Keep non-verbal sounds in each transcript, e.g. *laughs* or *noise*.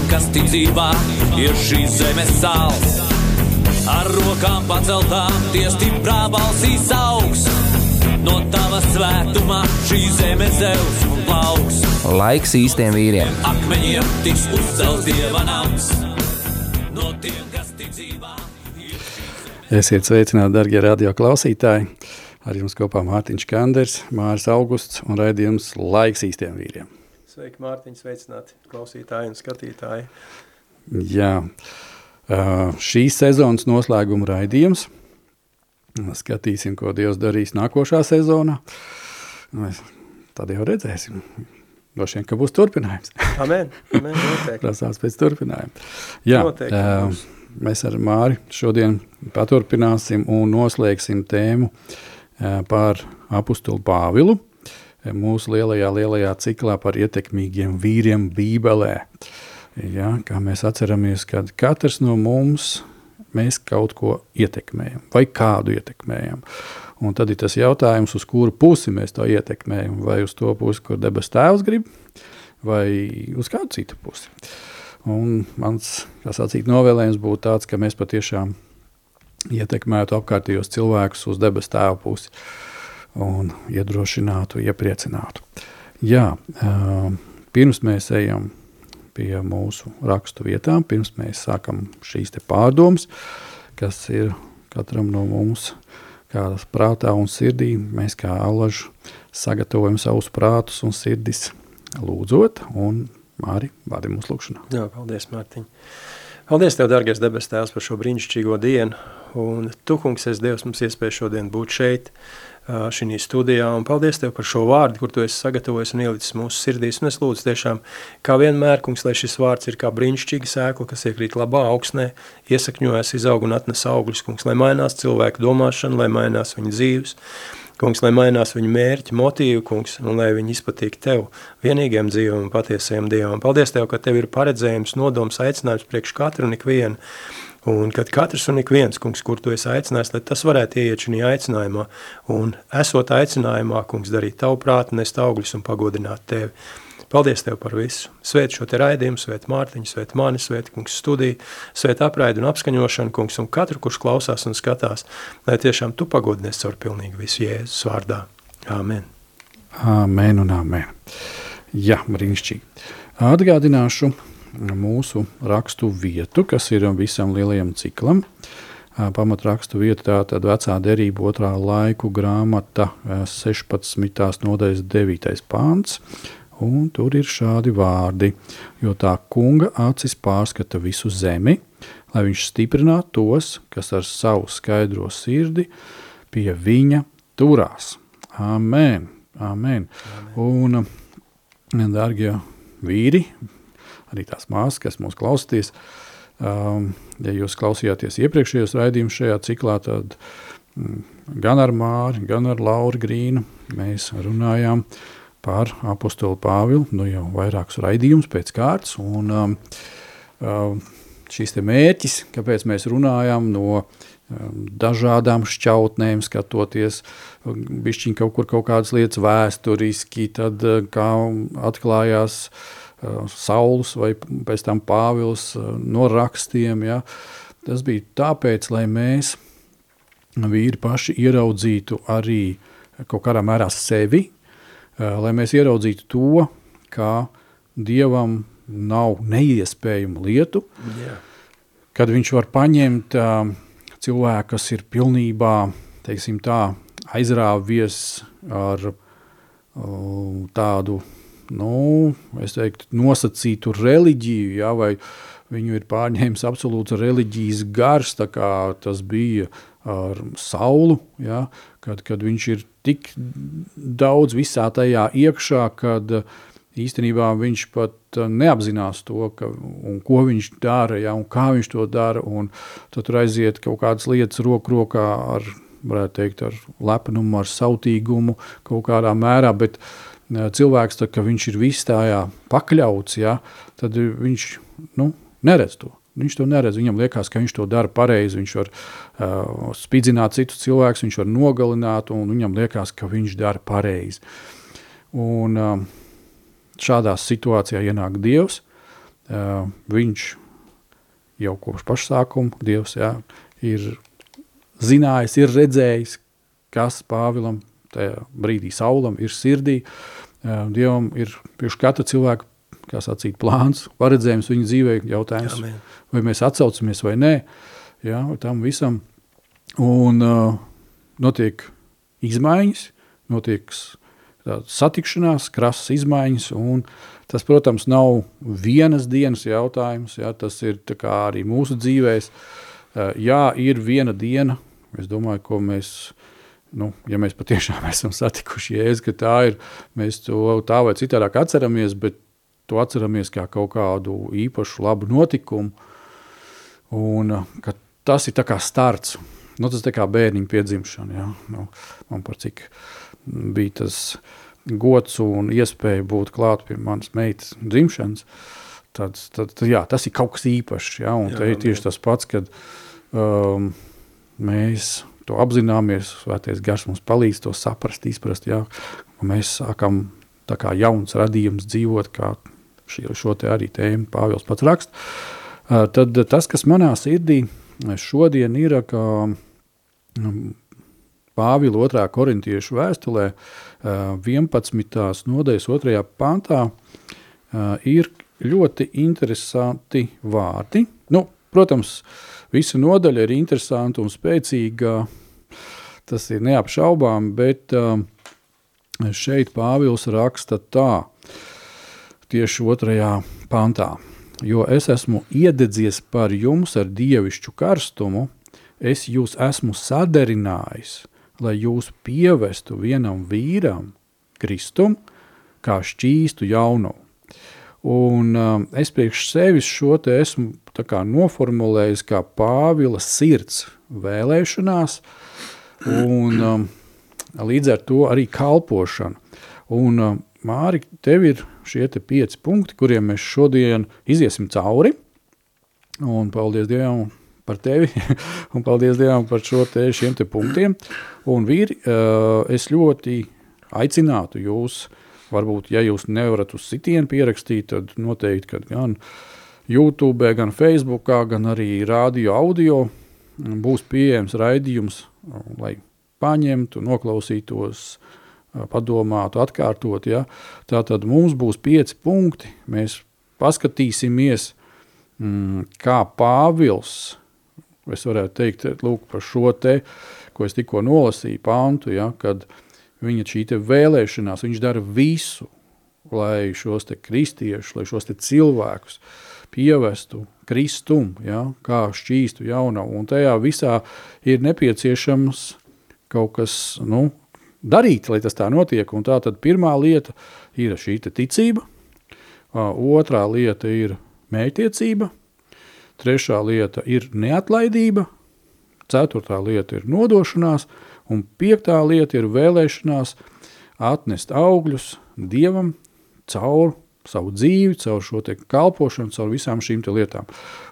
tiem, kas tic dzīvā, ir šīs zemes sāls. Ar rokām paceltām, tie stiprā balsīs augs. No tava svētumā šī zeme zeus un plauks. Laiks īstiem vīriem. Akmeņiem tiks uzcelts dieva nams. No tiem, kas tic dzīvā. Esiet sveicināti, darbie radio klausītāji! Ar jums kopā Mārtiņš Kanders, Māris Augusts un raidījums Laiks īstiem vīriem. Sveiki, Mārtiņ, sveicināti klausītāji un skatītāji. Jā, uh, šīs sezonas noslēguma raidījums. Skatīsim, ko Dievs darīs nākošā sezonā. Mēs tad jau redzēsim. Droši vien, ka būs turpinājums. Amen, amen noteikti. *laughs* Prasās pēc turpinājuma. Jā, Noteikti uh, mēs ar Māri šodien paturpināsim un noslēgsim tēmu uh, par apustulu Pāvilu mūsu lielajā, lielajā ciklā par ietekmīgiem vīriem Bībelē. Ja, kā mēs atceramies, kad katrs no mums mēs kaut ko ietekmējam vai kādu ietekmējam. Un tad ir tas jautājums, uz kuru pusi mēs to ietekmējam. Vai uz to pusi, kur debes tēvs grib, vai uz kādu citu pusi. Un mans sacīt, novēlējums būtu tāds, ka mēs patiešām ietekmētu apkārtējos cilvēkus uz debes tēva pusi un iedrošinātu, iepriecinātu. Jā, uh, pirms mēs ejam pie mūsu rakstu vietām, pirms mēs sākam šīs pārdomas, kas ir katram no mums kādas prātā un sirdī, mēs kā alaži sagatavojam savus prātus un sirdis lūdzot, un arī vadi mūsu lūkšanā. Jā, paldies, Mārtiņ. Paldies Tev, dargais debes tēvs, par šo brīnišķīgo dienu. Un Tu, kungs, esi Dievs, mums iespēja šodien būt šeit, šī studijā. Un paldies Tev par šo vārdu, kur Tu esi sagatavojis un ielicis mūsu sirdīs. Un es lūdzu tiešām, kā vienmēr, kungs, lai šis vārds ir kā brīnišķīga sēkla, kas iekrīt labā augsnē, iesakņojas, izaug un atnes augļus, kungs, lai mainās cilvēku domāšana, lai mainās viņu dzīves. Kungs, lai mainās viņu mērķi, motīvu, kungs, un lai viņi izpatīk Tev, vienīgiem dzīvam un patiesajam Dievam. Paldies Tev, ka Tev ir paredzējums, nodoms, aicinājums priekš katru un ikvienu. Un kad katrs un ik viens, kungs, kur tu esi aicinājis, lai tas varētu ieiet šajā aicinājumā, un esot aicinājumā, kungs, darīt tavu prātu, nest augļus un pagodināt tevi. Paldies Tev par visu. Svēt šo te raidījumu, svēt Mārtiņu, svēt mani, svēt kungs studiju, svēt apraidu un apskaņošanu, kungs, un katru, kurš klausās un skatās, lai tiešām Tu pagodinies caur pilnīgi visu Jēzus vārdā. Āmen. Amen un amen. Jā, brīnišķīgi. Atgādināšu mūsu rakstu vietu, kas ir visam lielajam ciklam. Pamatrakstu vieta tā tad vecā derība otrā laiku grāmata 16. nodaļas 9. pāns. Un tur ir šādi vārdi, jo tā kunga acis pārskata visu zemi, lai viņš stiprinātu tos, kas ar savu skaidro sirdi pie viņa turās. Amen! Amen. Amen. Un, darbie vīri, arī tās māsas, kas mūs klausāties, um, ja jūs klausījāties iepriekšējos raidījumus šajā ciklā, tad mm, gan ar Māri, gan ar Lauru Grīnu mēs runājām par apostolu Pāvilu, nu jau vairākus raidījumus pēc kārtas, un um, um, šis te mērķis, kāpēc mēs runājam no um, dažādām šķautnēm, skatoties bišķiņ kaut kur kaut kādas lietas vēsturiski, tad uh, kā atklājās uh, Sauls vai pēc tam Pāvils uh, no rakstiem, ja, tas bija tāpēc, lai mēs vīri paši ieraudzītu arī kaut kādā mērā sevi, lai mēs ieraudzītu to, kā Dievam nav neiespējamu lietu, Jā. kad viņš var paņemt uh, cilvēku, kas ir pilnībā teiksim, tā, aizrāvies ar uh, tādu nu, teiktu, nosacītu reliģiju, ja, vai viņu ir pārņēmis absolūts reliģijas gars, kā tas bija ar Saulu, ja, kad, kad viņš ir tik daudz visā tajā iekšā, kad īstenībā viņš pat neapzinās to, ka, ko viņš dara, ja, un kā viņš to dara. Tad tur aiziet kaut kādas lietas roku rokā ar, varētu teikt, ar lepnumu, ar sautīgumu kaut kādā mērā. Bet cilvēks, tad, kad viņš ir visstājā pakļauts, ja, tad viņš nu, neredz to. Viņš to neredz. Viņam liekas, ka viņš to dara pareizi. Viņš var uh, spīdzināt citus cilvēkus, viņš var nogalināt, un viņam liekas, ka viņš dara pareizi. Un, uh, šādā situācijā ienāk Dievs. Uh, viņš jau kopš pašsākuma Dievs jā, ir zinājis, ir redzējis, kas Pāvilam tajā brīdī saulam ir sirdī. Uh, Dievam ir priekš katra cilvēka sacīt, plāns, paredzējums viņa dzīvē, jautājums, Amen. vai mēs atsaucamies vai nē, jā, tam visam. Un uh, notiek izmaiņas, notiek satikšanās, krasas izmaiņas. Tas, protams, nav vienas dienas jautājums. Jā, tas ir arī mūsu dzīvēs. Jā, ir viena diena, es domāju, ko mēs. Nu, ja mēs patiešām *laughs* esam satikuši jēzu, ka tā ir, mēs to tā vai citādāk atceramies, bet to atceramies kā kaut kādu īpašu labu notikumu. Un, tas ir kā starts. Nu, tas ir kā bērniņa piedzimšana. Ja? Nu, man par cik bija tas gods un iespēja būt klāt pie manas meitas dzimšanas, tad, tad, tad jā, tas ir kaut kas īpašs. Ja? Un jā, te ir tieši tas pats, kad um, mēs to apzināmies, svētais gars mums palīdz to saprast, izprast, ja? mēs sākam tā kā jauns radījums dzīvot, kā šī, šo te arī tēmu Pāvils pats rakst, uh, tad tas, kas manā sirdī šodien ir, ka um, Pāvila 2. korintiešu vēstulē, 11. nodaļas 2. pantā, ir ļoti interesanti vārdi. Nu, protams, visa nodaļa ir interesanta un spēcīga, tas ir neapšaubām, bet šeit Pāvils raksta tā, tieši 2. pantā. Jo es esmu iededzies par jums ar dievišķu karstumu, es jūs esmu sadarinājis, lai jūs pievestu vienam vīram, Kristum, kā šķīstu jaunu. Un um, es priekš sevis šo te esmu kā noformulējis kā Pāvila sirds vēlēšanās un um, līdz ar to arī kalpošana. Un um, Māri, tev ir šie te pieci punkti, kuriem mēs šodien iziesim cauri. Un paldies Dievam par tevi *laughs* un paldies Dievam par šo te, šiem te punktiem. Un vīri, es ļoti aicinātu jūs, varbūt, ja jūs nevarat uz sitienu pierakstīt, tad noteikti, gan YouTube, gan Facebookā, gan arī radio audio būs pieejams raidījums, lai paņemtu, noklausītos, padomātu, atkārtot. Ja? Tātad mums būs pieci punkti, mēs paskatīsimies, mm, kā Pāvils es varētu teikt lūk, par šo te, ko es tikko nolasīju pāntu, ja, kad viņa šī vēlēšanās, viņš dara visu, lai šos kristiešus, lai šos cilvēkus pievestu kristum, ja, kā šķīstu jaunavu. Un tajā visā ir nepieciešams kaut kas nu, darīt, lai tas tā notiek. Un tā tad pirmā lieta ir šī ticība, otrā lieta ir mētiecība, Trešā lieta ir neatlaidība, ceturtā lieta ir nodošanās, un piektā lieta ir vēlēšanās atnest augļus Dievam caur savu dzīvi, caur šo kalpošanu, caur visām šīm lietām.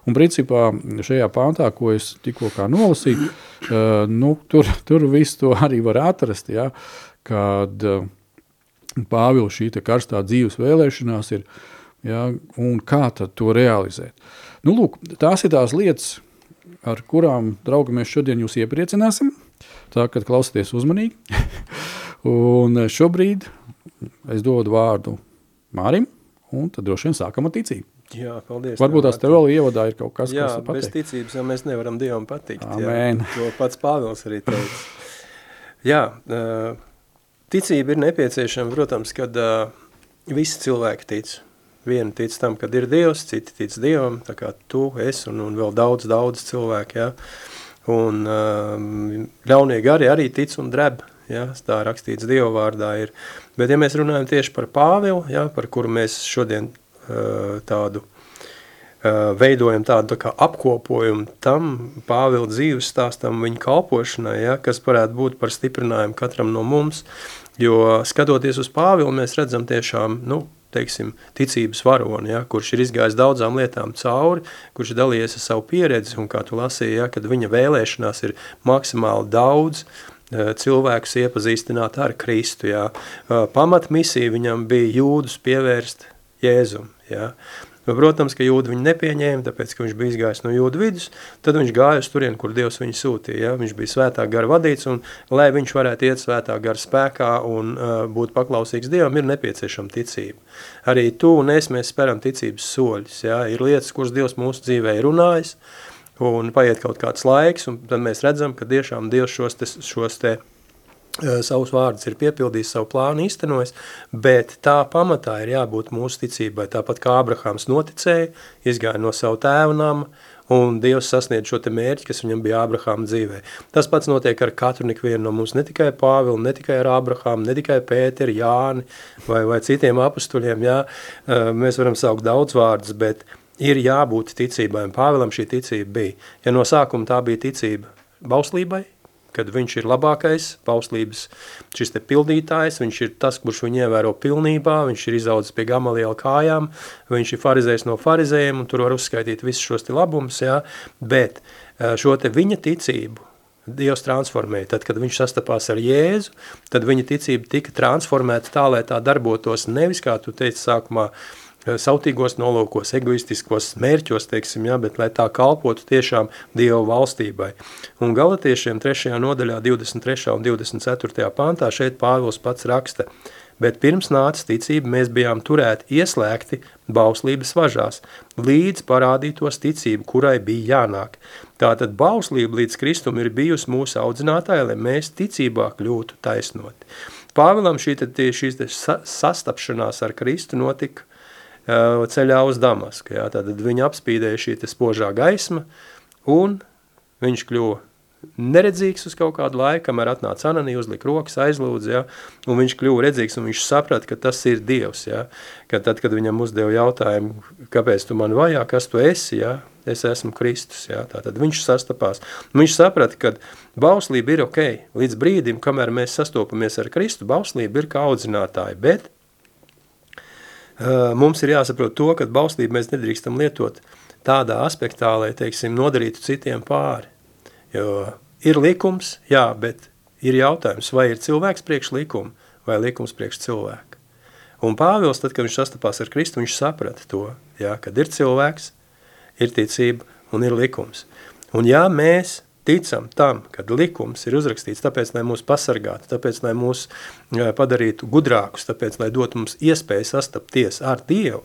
Un principā šajā pāntā, ko es tikko nolasīju, uh, nu, tur, tur viss to arī var atrast, ja, kad uh, Pāvila šī karstā dzīves vēlēšanās ir, ja, un kā tad to realizēt. Nu, lūk, tās ir tās lietas, ar kurām, draugi, mēs šodien jūs iepriecināsim. Tā, kad klausieties uzmanīgi. *laughs* un šobrīd es dodu vārdu Mārim, un tad droši vien sākam ar ticību. Jā, paldies. Varbūt tās tev vēl ievadā ir kaut kas, jā, kas pateikt. bez ticības jau mēs nevaram Dievam patikt. Amen. Jā, to pats Pāvils arī teica. jā, ticība ir nepieciešama, protams, kad visi cilvēki tic. Vieni tic tam, kad ir Dievs, citi tic Dievam, tā kā tu, es un, un vēl daudz, daudz cilvēku, ja. Un um, ļaunie gari arī tic un dreb, ja, tā rakstīts Dieva vārdā ir. Bet ja mēs runājam tieši par Pāvilu, ja, par kuru mēs šodien uh, tādu uh, veidojam tādu tā kā apkopojumu tam Pāvila dzīves stāstam viņa kalpošanai, ja, kas varētu būt par stiprinājumu katram no mums, jo skatoties uz Pāvilu, mēs redzam tiešām, nu, teiksim, ticības varoni, ja, kurš ir izgājis daudzām lietām cauri, kurš ir dalījies ar savu pieredzi, un kā tu lasīji, ja, kad viņa vēlēšanās ir maksimāli daudz, eh, cilvēkus iepazīstināt ar Kristu. Ja. Eh, pamat misija viņam bija jūdus pievērst Jēzum. Ja. Nu, protams, ka jūda viņu nepieņēma, tāpēc, ka viņš bija izgājis no jūda vidus, tad viņš gāja uz turien, kur Dievs viņu sūtīja. Ja? Viņš bija svētā gara vadīts, un lai viņš varētu iet svētā gara spēkā un uh, būt paklausīgs Dievam, ir nepieciešama ticība. Arī tu un es, mēs speram ticības soļus. Ja? Ir lietas, kuras Dievs mūsu dzīvē ir runājis, un paiet kaut kāds laiks, un tad mēs redzam, ka tiešām Dievs šos te, šos te savus vārdus ir piepildījis, savu plānu īstenojis, bet tā pamatā ir jābūt mūsu ticībai. Tāpat kā Abrahams noticēja, izgāja no savu tēva nama, un Dievs sasniedz šo te mērķi, kas viņam bija Abrahama dzīvē. Tas pats notiek ar katru nikvienu no mums, ne tikai Pāvilu, ne tikai ar Abrahamu, ne tikai Pēteri, Jāni vai, vai citiem apustuļiem, jā, eh, mēs varam saukt daudz vārdus, bet ir jābūt ticībai, un Pāvilam šī ticība bija. Ja no sākuma tā bija ticība bauslībai, kad viņš ir labākais pauslības šis te pildītājs, viņš ir tas, kurš viņu ievēro pilnībā, viņš ir izaudzis pie gamaliela kājām, viņš ir farizējs no farizējiem, un tur var uzskaitīt visus šos te labumus, jā, bet šo te viņa ticību, Dievs transformēja. Tad, kad viņš sastapās ar Jēzu, tad viņa ticība tika transformēta tā, lai tā darbotos nevis, kā tu teici sākumā, uh, Eh, sautīgos nolūkos, egoistiskos mērķos, teiksim, ja, bet lai tā kalpotu tiešām Dieva valstībai. Un galatiešiem 3. nodaļā 23. un 24. pantā šeit Pāvils pats raksta, bet pirms nāca ticība, mēs bijām turēti ieslēgti bauslības važās, līdz parādītos ticību, kurai bija jānāk. Tātad bauslība līdz Kristum ir bijusi mūsu audzinātāja, lai mēs ticībā kļūtu taisnoti. Pāvilam šī, šī sastapšanās ar Kristu notika ceļā uz Damasku. Jā. Tad viņa apspīdēja šī spožā gaisma, un viņš kļuva neredzīgs uz kaut kādu laiku, kamēr atnāca Ananija, uzlika rokas, aizlūdza, ja, un viņš kļuva redzīgs, un viņš saprata, ka tas ir Dievs, ja, ka tad, kad viņam uzdeva jautājumu, kāpēc tu man vajā, kas tu esi, ja, es esmu Kristus, ja, tātad viņš sastapās. Viņš saprata, ka bauslība ir ok, līdz brīdim, kamēr mēs sastopamies ar Kristu, bauslība ir kā audzinātāji, bet mums ir jāsaprot to, ka bauslību mēs nedrīkstam lietot tādā aspektā, lai, teiksim, nodarītu citiem pāri. Jo ir likums, jā, bet ir jautājums, vai ir cilvēks priekš likuma vai likums priekš cilvēka. Un Pāvils, tad, kad viņš sastapās ar Kristu, viņš saprata to, jā, kad ir cilvēks, ir ticība un ir likums. Un ja mēs ticam tam, ka likums ir uzrakstīts tāpēc, lai mūs pasargātu, tāpēc, lai mūs padarītu gudrākus, tāpēc, lai dotu mums iespēju sastapties ar Dievu,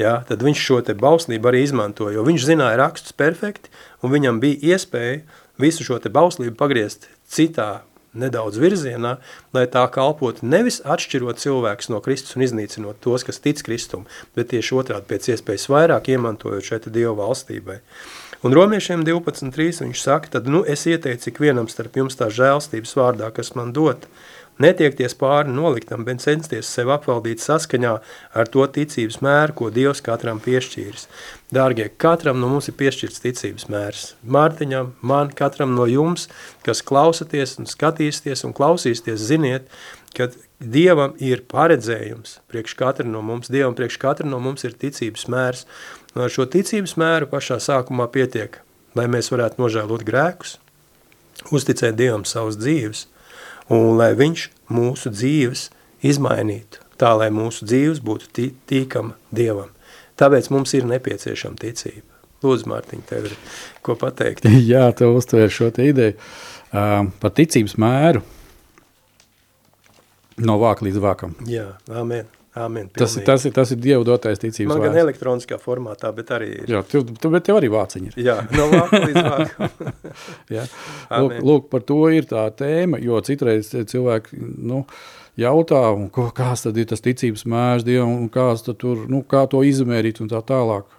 ja, tad viņš šo te bauslību arī izmanto, jo viņš zināja rakstus perfekti, un viņam bija iespēja visu šo te bauslību pagriezt citā nedaudz virzienā, lai tā kalpotu nevis atšķirot cilvēkus no Kristus un iznīcinot tos, kas tic Kristumu, bet tieši otrādi pēc iespējas vairāk iemantojot šeit Dievu valstībai. Un romiešiem 12.3 viņš saka, tad nu es ieteicu ikvienam starp jums tā žēlstības vārdā, kas man dot, netiekties pāri noliktam, bet censties sev apvaldīt saskaņā ar to ticības mēru, ko Dievs katram piešķīris. Dārgie, katram no mums ir piešķirts ticības mērs. Mārtiņam, man, katram no jums, kas klausaties un skatīsties un klausīsties, ziniet, ka Dievam ir paredzējums priekš katra no mums, Dievam priekš katra no mums ir ticības mērs, No ar šo ticības mēru pašā sākumā pietiek, lai mēs varētu nožēlot grēkus, uzticēt Dievam savas dzīves, un lai viņš mūsu dzīves izmainītu, tā lai mūsu dzīves būtu tī, tīkama Dievam. Tāpēc mums ir nepieciešama ticība. Lūdzu, Mārtiņ, tev ir ko pateikt. *laughs* Jā, tev uztver šo te ideju uh, par ticības mēru no vāka līdz vākam. Jā, amen. Amen, tas, ir, tas, ir, tas ir Dieva dotais ticības Man gan elektroniskā formātā, bet arī ir. Jā, tu, tu, bet tev arī vāciņi ir. Jā, no vāka līdz *laughs* vākam. Jā. *laughs* Lūk, lūk, par to ir tā tēma, jo citreiz cilvēki, nu, jautā, un ko, kāds tad ir tas ticības mērs Dievam, un kāds tad tur, nu, kā to izmērīt un tā tālāk.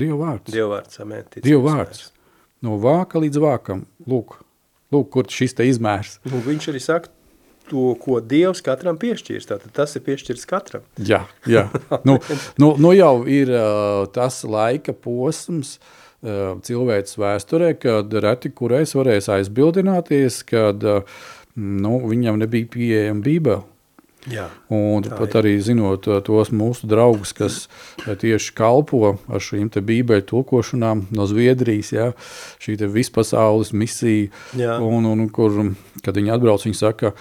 Dieva vārds. Dieva vārds, amen. Dieva vārds. Mērs. No vāka līdz vākam, lūk, lūk, kur šis te izmērs. Un viņš arī saka, to, ko Dievs katram piešķīrs. Tātad tas ir piešķirts katram. Jā, jā. *laughs* nu, nu, nu jau ir uh, tas laika posms uh, cilvēks vēsturē, kad reti kurais varēs aizbildināties, kad uh, nu, viņam nebija pieejama bībele. Jā, un pat arī zinot tos mūsu draugus, kas tieši kalpo ar šīm bībeļu tulkošanām no Zviedrijas, ja, šī vispasaules misija, Jā. un, un kur, kad viņi atbrauc, viņi saka,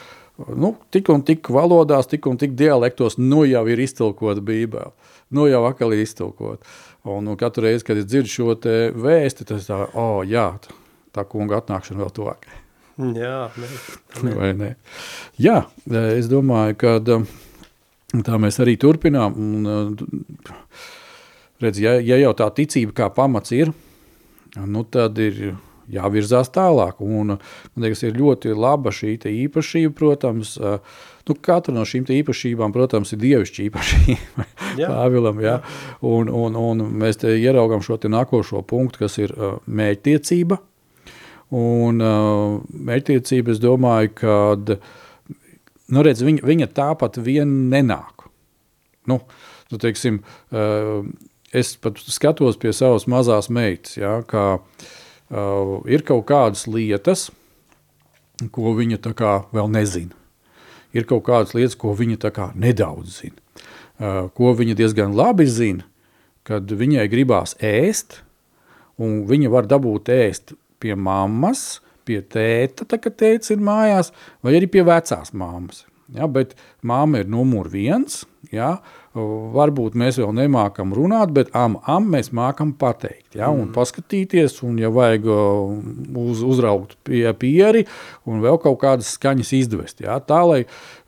nu, tik un tik valodās, tik un tik dialektos, nu jau ir iztulkota bībele, nu jau atkal ir iztulkota. Un, un katru reizi, kad es dzirdu šo vēsti, tas tā, oh, jā, tā kunga atnākšana vēl tuvāk. Jā, ne, Vai ne? Jā, es domāju, ka tā mēs arī turpinām. Un, redz, ja, ja jau tā ticība kā pamats ir, nu tad ir jāvirzās tālāk. Un, man liekas, ir ļoti laba šī īpašība, protams. Nu, katra no šīm īpašībām, protams, ir dievišķa īpašība. *laughs* Pāvilam, jā. Un, un, un mēs te ieraugām šo te nākošo punktu, kas ir mēķtiecība. Un uh, mērķtiecība, es domāju, ka nu, redz, viņa, viņa tāpat vien nenāk. Nu, nu, teiksim, es pat skatos pie savas mazās meitas, ja, ka uh, ir kaut kādas lietas, ko viņa tā kā vēl nezina. Ir kaut kādas lietas, ko viņa tā kā nedaudz zina. Uh, ko viņa diezgan labi zina, kad viņai gribās ēst, un viņa var dabūt ēst pie mammas, pie tēta, tā, kad tēta ir mājās, vai arī pie vecās mammas. Ja, bet māma ir numur viens. Ja, varbūt mēs vēl nemākam runāt, bet am, am mēs mākam pateikt. Ja, un mm. paskatīties, un, ja vajag uz, uzraugt pie pieri, un vēl kaut kādas skaņas izdvest. Ja, tā, lai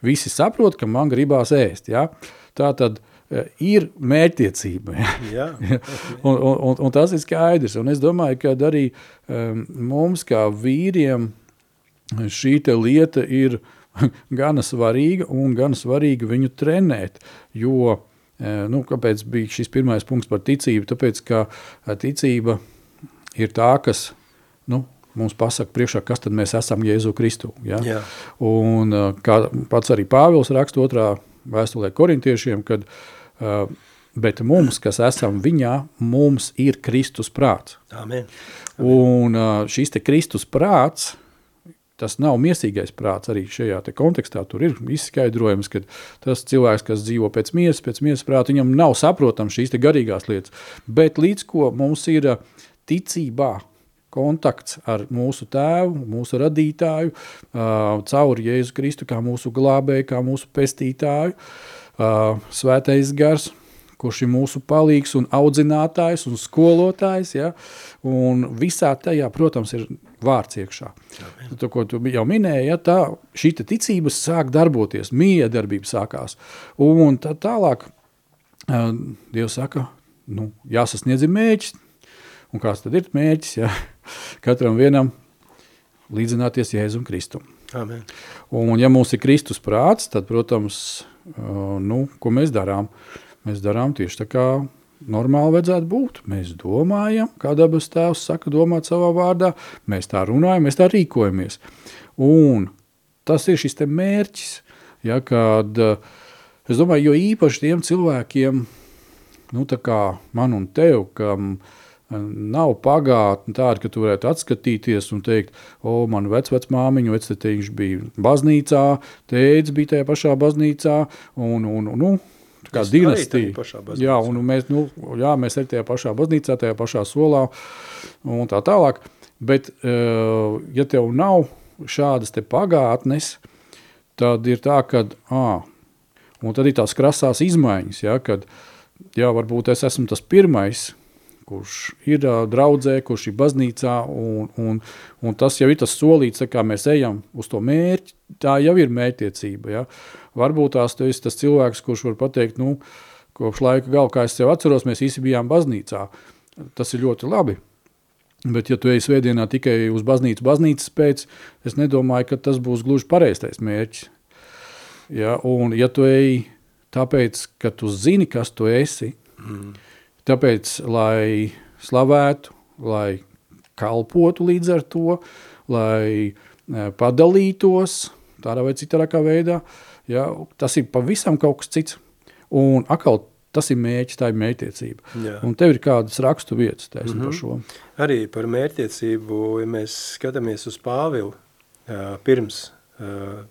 visi saprot, ka man gribās ēst. Ja. Tā tad Eh, ir mērķtiecība. Ja? Jā. *laughs* un, un, un tas ir skaidrs. Un es domāju, ka arī um, mums, kā vīriem, šī lieta ir *laughs* gana svarīga un gana svarīga viņu trenēt. Jo, eh, nu, kāpēc bija šis pirmais punkts par ticību? Tāpēc, ka eh, ticība ir tā, kas nu, mums pasaka priekšā, kas tad mēs esam Jēzu Kristu. Ja? Jā. Un kā pats arī Pāvils raksta otrā vēstulē korintiešiem, kad bet mums, kas esam viņā, mums ir Kristus prāts. Amen. Amen. Un šis Kristus prāts, tas nav miesīgais prāts arī šajā kontekstā. Tur ir izskaidrojums, ka tas cilvēks, kas dzīvo pēc miesas, pēc miesas prāta, viņam nav saprotams šīs garīgās lietas. Bet līdz ko mums ir uh, ticībā, kontakts ar mūsu tēvu, mūsu radītāju, caur Jēzu Kristu, kā mūsu glābēju, kā mūsu pestītāju, uh, svētais gars, kurš ir mūsu palīgs un audzinātājs un skolotājs. Ja? Un visā tajā, protams, ir vārds iekšā. To, ko tu jau minēji, ja, tā, šī ticība sāk darboties, miedarbība sākās. Un tā, tālāk uh, Dievs saka, nu, jāsasniedz mēģis. Un kāds tad ir mēģis? Ja? Katram vienam līdzināties Jēzum Kristum. Amen. Un ja mums ir Kristus prāts, tad, protams, Uh, nu, ko mēs darām? Mēs darām tieši tā, kā normāli vajadzētu būt. Mēs domājam, kā dabas tēvs saka, domāt savā vārdā, mēs tā runājam, mēs tā rīkojamies. Un tas ir šis mērķis, ja, kad es domāju, jo īpaši tiem cilvēkiem, nu, kā man un tev, kam nav pagātne tāda, ka tu varētu atskatīties un teikt, o, man vecvecmāmiņa, vectetiņš bija baznīcā, tēdz bija tajā pašā baznīcā, un, un, un, nu, kā dinastija. Jā, un mēs, nu, jā, mēs arī tajā pašā baznīcā, tajā pašā solā un tā tālāk. Bet, eh, ja tev nav šādas te pagātnes, tad ir tā, ka, ā, un tad ir tās krasās izmaiņas, ja, kad, jā, varbūt es esmu tas pirmais, kurš ir uh, draudzē, kurš ir baznīcā, un, un, un tas jau ir tas solīts, kā mēs ejam uz to mērķi, tā jau ir mērķtiecība. Ja? Varbūt tās tu esi tas cilvēks, kurš var pateikt, nu, kopš laika gal, kā es sev atceros, mēs visi bijām baznīcā. Tas ir ļoti labi. Bet, ja tu ej svētdienā tikai uz baznīcu, baznīcas pēc, es nedomāju, ka tas būs gluži pareizais mērķis. Ja, un, ja tu ej tāpēc, ka tu zini, kas tu esi, mm Tāpēc, lai slavētu, lai kalpotu līdz ar to, lai e, padalītos, tādā vai citā veidā. Ja, tas ir pavisam kaut kas cits. Un atkal tas ir mērķis, tā ir mērķtiecība. Jā. Un tev ir kādas rakstu vietas mm -hmm. par šo. Arī par mērķtiecību, ja mēs skatāmies uz Pāvilu pirms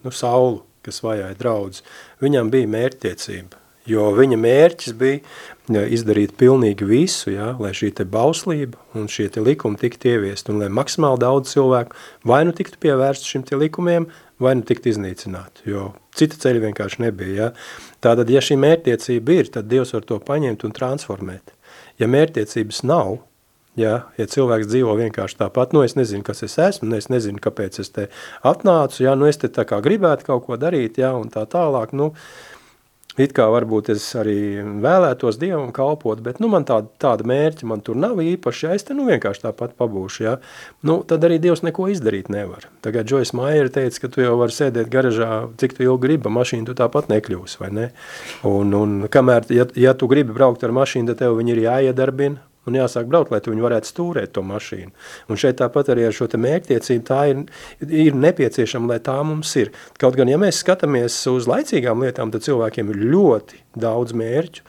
nu, Saulu, kas vajāja draudz, viņam bija mērķtiecība. Jo viņa mērķis bija izdarīt pilnīgi visu, ja, lai šī te bauslība un šie te likumi tiktu ieviest, un lai maksimāli daudz cilvēku vai nu tiktu pievērst šim te likumiem, vai nu tiktu iznīcināti, jo cita ceļa vienkārši nebija. Ja. Tātad, ja šī mērķtiecība ir, tad Dievs var to paņemt un transformēt. Ja mērķtiecības nav, Ja, ja cilvēks dzīvo vienkārši tāpat, nu es nezinu, kas es esmu, nu es nezinu, kāpēc es te atnācu, ja, nu es te tā kā gribētu kaut ko darīt, ja, un tā tālāk, nu, uh, It kā varbūt es arī vēlētos Dievam kalpot, bet nu, man tāda, tāda mērķa man tur nav īpaši, ja es te nu vienkārši tāpat pabūšu, ja? nu, tad arī Dievs neko izdarīt nevar. Tagad Joyce Maier teica, ka tu jau vari sēdēt garažā, cik tu ilgi gribi, mašīnu tu tāpat nekļūsi, vai ne? Un, un kamēr, ja, ja tu gribi braukt ar mašīnu, tad tev viņi ir jāiedarbina, un jāsāk braukt, lai tu viņu varētu stūrēt to mašīnu. Un šeit tāpat arī ar šo te mērķtiecību tā ir, ir nepieciešama, lai tā mums ir. Kaut gan, ja mēs skatāmies uz laicīgām lietām, tad cilvēkiem ir ļoti daudz mērķu,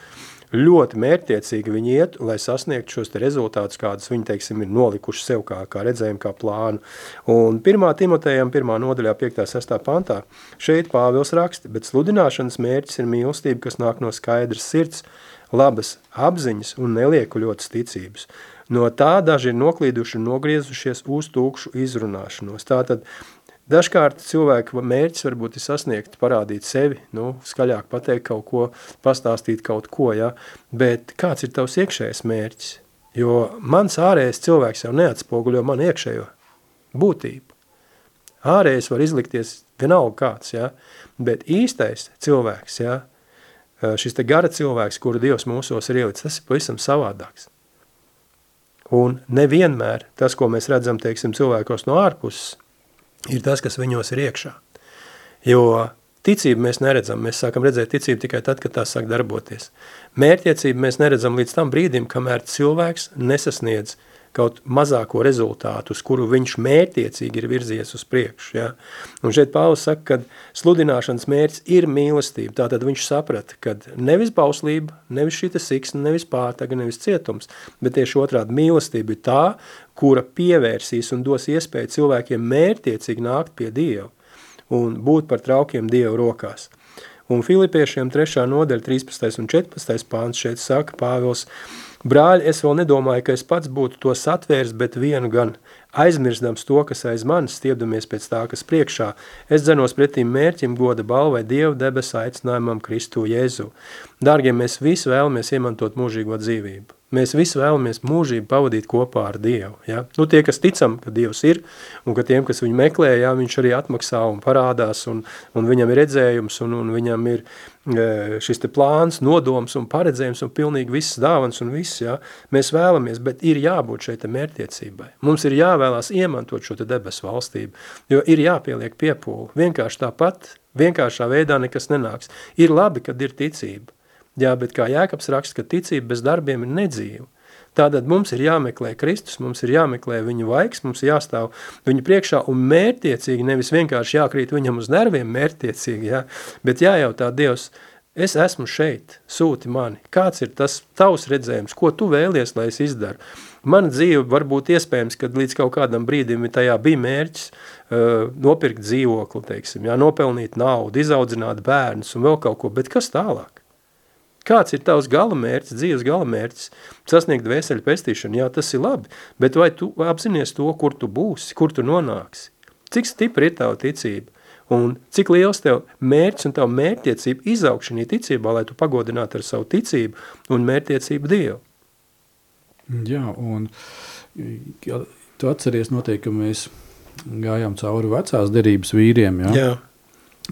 ļoti mērķtiecīgi viņi iet, lai sasniegtu šos rezultātus, kādus viņi, teiksim, ir nolikuši sev kā, kā redzējumu, kā plānu. Un 1. Timotejam, 1. nodaļā, 5. 6. pantā, šeit Pāvils raksta, bet sludināšanas mērķis ir mīlestība, kas nāk no skaidras sirds, labas apziņas un neliekuļotas ticības. No tā daži ir noklīduši un nogriezušies uz tūkšu izrunāšanos. Tātad dažkārt cilvēka mērķis varbūt ir sasniegt, parādīt sevi, nu, skaļāk pateikt kaut ko, pastāstīt kaut ko, ja? bet kāds ir tavs iekšējais mērķis? Jo mans ārējais cilvēks jau neatspoguļo man iekšējo būtību. Ārējais var izlikties vienalga kāds, ja? bet īstais cilvēks, ja? Šis te gara cilvēks, kuru Dievs mūsos ir ielicis, tas ir pavisam savādāks. Un nevienmēr tas, ko mēs redzam, teiksim, cilvēkos no ārpuses, ir tas, kas viņos ir iekšā. Jo ticību mēs neredzam, mēs sākam redzēt ticību tikai tad, kad tā sāk darboties. Mērķiecību mēs neredzam līdz tam brīdim, kamēr cilvēks nesasniedz uh, kaut mazāko rezultātu, uz kuru viņš mērtiecīgi ir virzies uz priekšu. Ja? Un šeit Pāvils saka, ka sludināšanas mērķis ir mīlestība. Tātad viņš saprata, ka nevis bauslība, nevis šita siksna, nevis pārtaga, nevis cietums, bet tieši otrādi mīlestība ir tā, kura pievērsīs un dos iespēju cilvēkiem mērtiecīgi nākt pie Dieva un būt par traukiem Dieva rokās. Un Filipiešiem 3. nodaļa 13. un 14. pāns šeit saka Pāvils, Brāļi, es vēl nedomāju, ka es pats būtu to satvērs, bet vienu gan aizmirstams to, kas aiz manis, stiepdamies pēc tā, kas priekšā, es dzenos pretīm mērķim goda balvai Dievu debesa aicinājumam Kristu Jēzu. Dārgie, mēs visi vēlamies iemantot mūžīgo dzīvību. Mēs visi vēlamies mūžību pavadīt kopā ar Dievu. Ja? Nu, tie, kas ticam, ka Dievs ir, un ka tiem, kas viņu meklē, ja, viņš arī atmaksā un parādās, un, un viņam ir redzējums, un, un viņam ir e, šis te plāns, nodoms un paredzējums, un pilnīgi viss dāvans un viss, ja? mēs vēlamies, bet ir jābūt šeit mērķtiecībai. Mums ir jāvēlās iemantot šo te debesu valstību, jo ir jāpieliek piepūli. Vienkārši tāpat, vienkāršā veidā nekas nenāks. Ir labi, kad ir ticība, Jā, bet kā Jēkabs raksta, ka ticība bez darbiem ir nedzīva. Tātad mums ir jāmeklē Kristus, mums ir jāmeklē viņa vaigs, mums jāstāv viņa priekšā un mērtiecīgi, nevis vienkārši jākrīt viņam uz nerviem mērtiecīgi, jā, bet jājautā Dievs, es esmu šeit, sūti mani, kāds ir tas tavs redzējums, ko tu vēlies, lai es izdaru. Mana dzīve var būt iespējams, kad līdz kaut kādam brīdim tajā bija mērķis uh, nopirkt dzīvokli, teiksim, jā, nopelnīt naudu, izaudzināt bērnus un vēl kaut ko, bet kas tālāk? Kāds ir tavs galamērķis, dzīves galamērķis, sasniegt veseļu pestīšanu? Jā, tas ir labi, bet vai tu apzinies to, kur tu būsi, kur tu nonāksi? Cik stipri ir tava ticība? Un cik liels tev mērķis un tava mērķtiecība izaugšanī ticībā, lai tu pagodinātu ar savu ticību un mērķtiecību Dievu? Jā, un ja, tu atceries noteikti, ka mēs gājām cauri vecās derības vīriem, ja? Jā.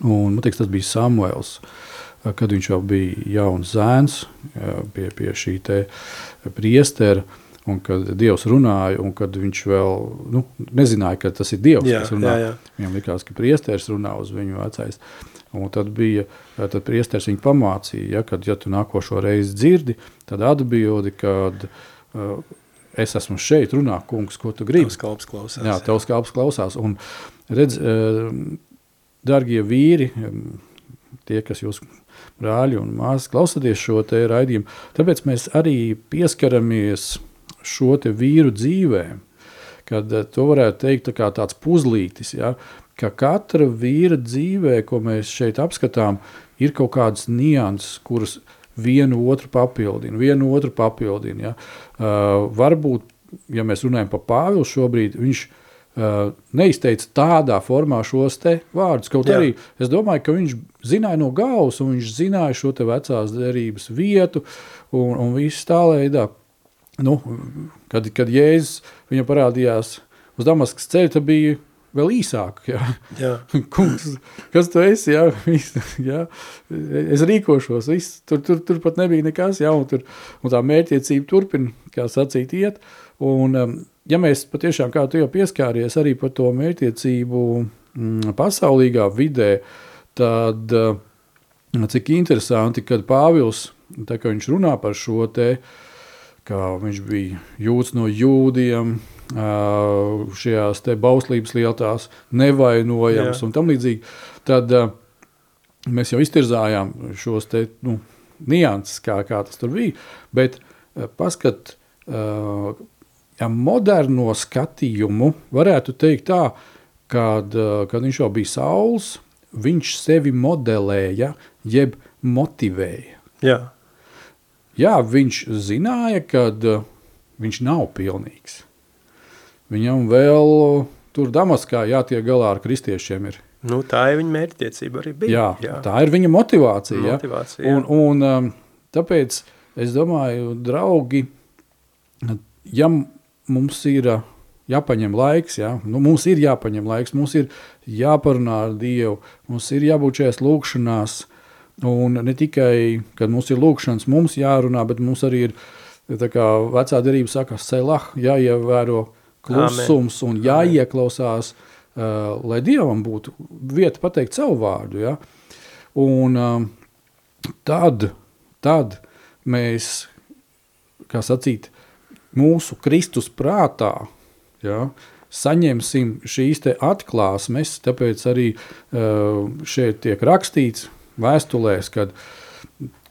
Un, man teiks, tas bija Samuels. Uh, kad viņš jau bija jauns zēns pie, pie šī priestera. Un kad Dievs runāja, un kad viņš vēl nu, nezināja, ka tas ir Dievs, jā, kas runā. Jā, jā. Viņam likās, ka priesteris runā uz viņu vecais. Un tad bija, tad priesteris viņu pamācīja, ja, kad ja tu nākošo reizi dzirdi, tad atbildi, kad uh, es esmu šeit, runā kungs, ko tu gribi. Tavs kalps klausās. Jā, tavs kalps klausās. Un redz, uh, darbie vīri, tie, kas jūs brāļi un māsas klausāties šo raidījumu, tāpēc mēs arī pieskaramies šo vīru dzīvēm. Kad eh, to varētu teikt tā kā tāds puzlītis, ja, ka katra vīra dzīvē, ko mēs šeit apskatām, ir kaut kādas nianses, kuras vienu otru papildina, vienu otru papildina. Ja. Uh, varbūt, ja mēs runājam par Pāvilu šobrīd, viņš ir neizteica tādā formā šos vārdus. Kaut Jā. arī es domāju, ka viņš zināja no galvas, un viņš zināja šo vecās derības vietu un, un visu tā veidā. Nu, kad, kad Jēzus viņam parādījās uz Damaskas ceļa, tad bija vēl īsāk. Jā. Jā. *laughs* Kungs, kas tu esi? Jā, *laughs* viss, jā. Es rīkošos, viss, tur, tur, tur pat nebija nekas, jā, un, tur, un tā mērķiecība turpina, kā sacīt, iet. Un, um, ja mēs patiešām, kā tu jau pieskāries arī par to mērķtiecību mm, pasaulīgā vidē, tad mm, cik interesanti, kad Pāvils, tā kā viņš runā par šo te, kā viņš bija jūts no jūdiem, šajās te bauslības lietās, nevainojams Jā. un tam līdzīgi, tad mēs jau iztirzājām šos te, nu, nianses, kā, kā tas tur bija, bet paskat, moderno skatījumu varētu teikt tā, kad, eh, kad viņš jau bija saules, viņš sevi modelēja, jeb motivēja. Jā. Jā, viņš zināja, ka uh, viņš nav pilnīgs. Viņam vēl tur Damaskā jātiek galā ar kristiešiem. Ir. Nu, tā ir viņa mērķtiecība arī bija. Jā, jā. tā ir viņa motivācija. motivācija jā. Un, un, um, tāpēc es domāju, draugi, ja mums ir jāpaņem laiks, ja? nu, mums ir jāpaņem laiks, mums ir jāparunā ar Dievu, mums ir jābūt šajās lūkšanās, un ne tikai, kad mums ir lūkšanas, mums jārunā, bet mums arī ir, tā kā vecā derība saka, selah, jāievēro klusums Amen. un jāieklausās, uh, lai Dievam būtu vieta pateikt savu vārdu, ja? un uh, tad, tad mēs, kā sacīt, mūsu Kristus prātā, ja, saņemsim šīs atklāsmes, tāpēc arī uh, šeit tiek rakstīts vēstulēs, kad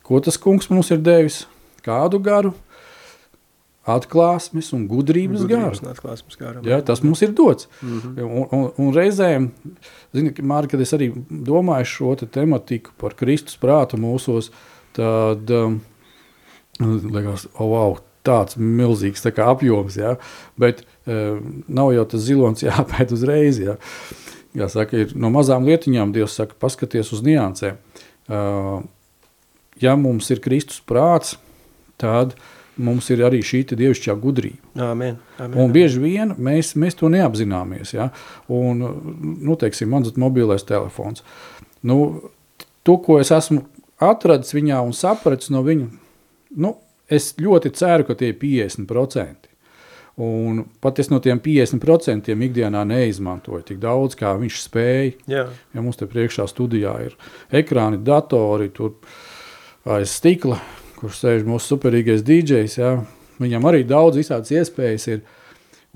ko tas kungs mums ir devis, kādu garu, atklāsmes un gudrības, gudrības garu. Garu. Ja, tas mums ir dots. Mm -hmm. un, un, un reizēm, zini, Mārka, kad es arī domāju šo te tematiku par Kristus prātu mūsos, tad um, liekas, oh, wow, tāds milzīgs tā apjoms, ja? bet uh, nav jau tas zilonis *laughs* jāpēt uzreiz. Ja? Jāsaka, ir no mazām lietiņām Dievs saka, paskaties uz niansēm. Uh, ja mums ir Kristus prāts, tad mums ir arī šī dievišķā gudrība. Amen, amen, un bieži vien mēs, mēs to neapzināmies. Ja? Un, nu, teiksim, mans mobilais telefons. Nu, to, ko es esmu atradis viņā un sapratis no viņa, nu, es ļoti ceru, ka tie ir 50%. Un pat es no tiem 50% ikdienā neizmantoju tik daudz, kā viņš spēja. Jā. Ja mums te priekšā studijā ir ekrāni, datori, tur aiz stikla, kur sēž mūsu superīgais DJs. Ja. Viņam arī daudz visādas iespējas ir.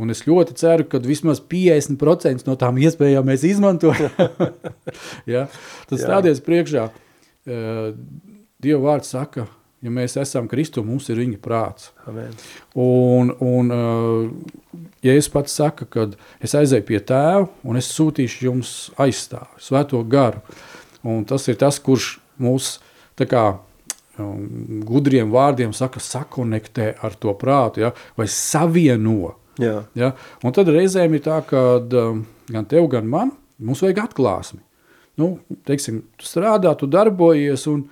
Un es ļoti ceru, ka vismaz 50% no tām iespējām mēs izmantojam. ja? Tas stāties priekšā. Uh, Dieva vārds saka, ja mēs esam Kristu, mums ir viņa prāts. Amen. Un, un ja es pats saku, ka es aizēju pie tēva un es sūtīšu jums aizstāvi, svēto garu, un tas ir tas, kurš mūs tā kā gudriem vārdiem saka sakonektē ar to prātu, ja, vai savieno. Jā. Ja? Un tad reizēm ir tā, ka gan tev, gan man, mums vajag atklāsmi. Nu, teiksim, tu strādā, tu darbojies, un,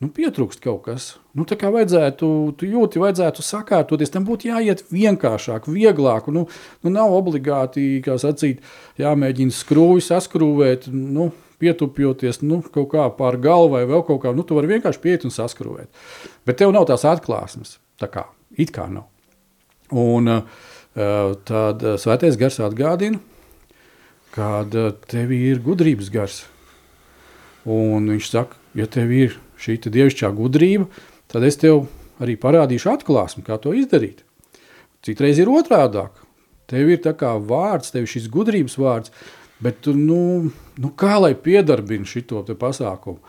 nu, pietrūkst kaut kas. Nu, tā kā vajadzētu, tu jūti, vajadzētu sakārtoties, tam būtu jāiet vienkāršāk, vieglāk. Nu, nu nav obligāti, kā sacīt, jāmēģina skrūvi saskrūvēt, nu, pietupjoties nu, kaut kā pār galvu vai vēl kaut kā. Nu, tu vari vienkārši pieiet un saskrūvēt. Bet tev nav tās atklāsmes, tā kā, it kā nav. Un uh, tad svētais gars atgādina, kad tev ir gudrības gars. Un viņš saka, ja tev ir šī dievišķā gudrība, tad es tev arī parādīšu atklāsmi, kā to izdarīt. Citreiz ir otrādāk. Tev ir tā kā vārds, tev ir šis gudrības vārds, Bet nu, nu, kā lai piedarbina šo pasākumu?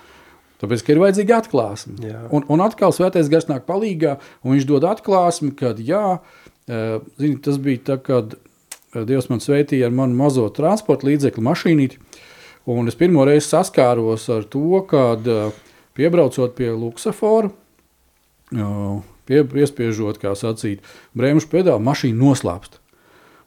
Tāpēc, ka ir vajadzīga atklāsme. Jā. Un, un atkal svētais gars nāk palīgā, un viņš dod atklāsmi, ka jā, zini, tas bija tā, kad Dievs man sveitīja ar manu mazo transporta līdzekli mašīnīti, un es pirmo reizi saskāros ar to, kad piebraucot pie luksafora, pie, piespiežot, kā sacīt, brēmušu pedāli, mašīna noslēpst.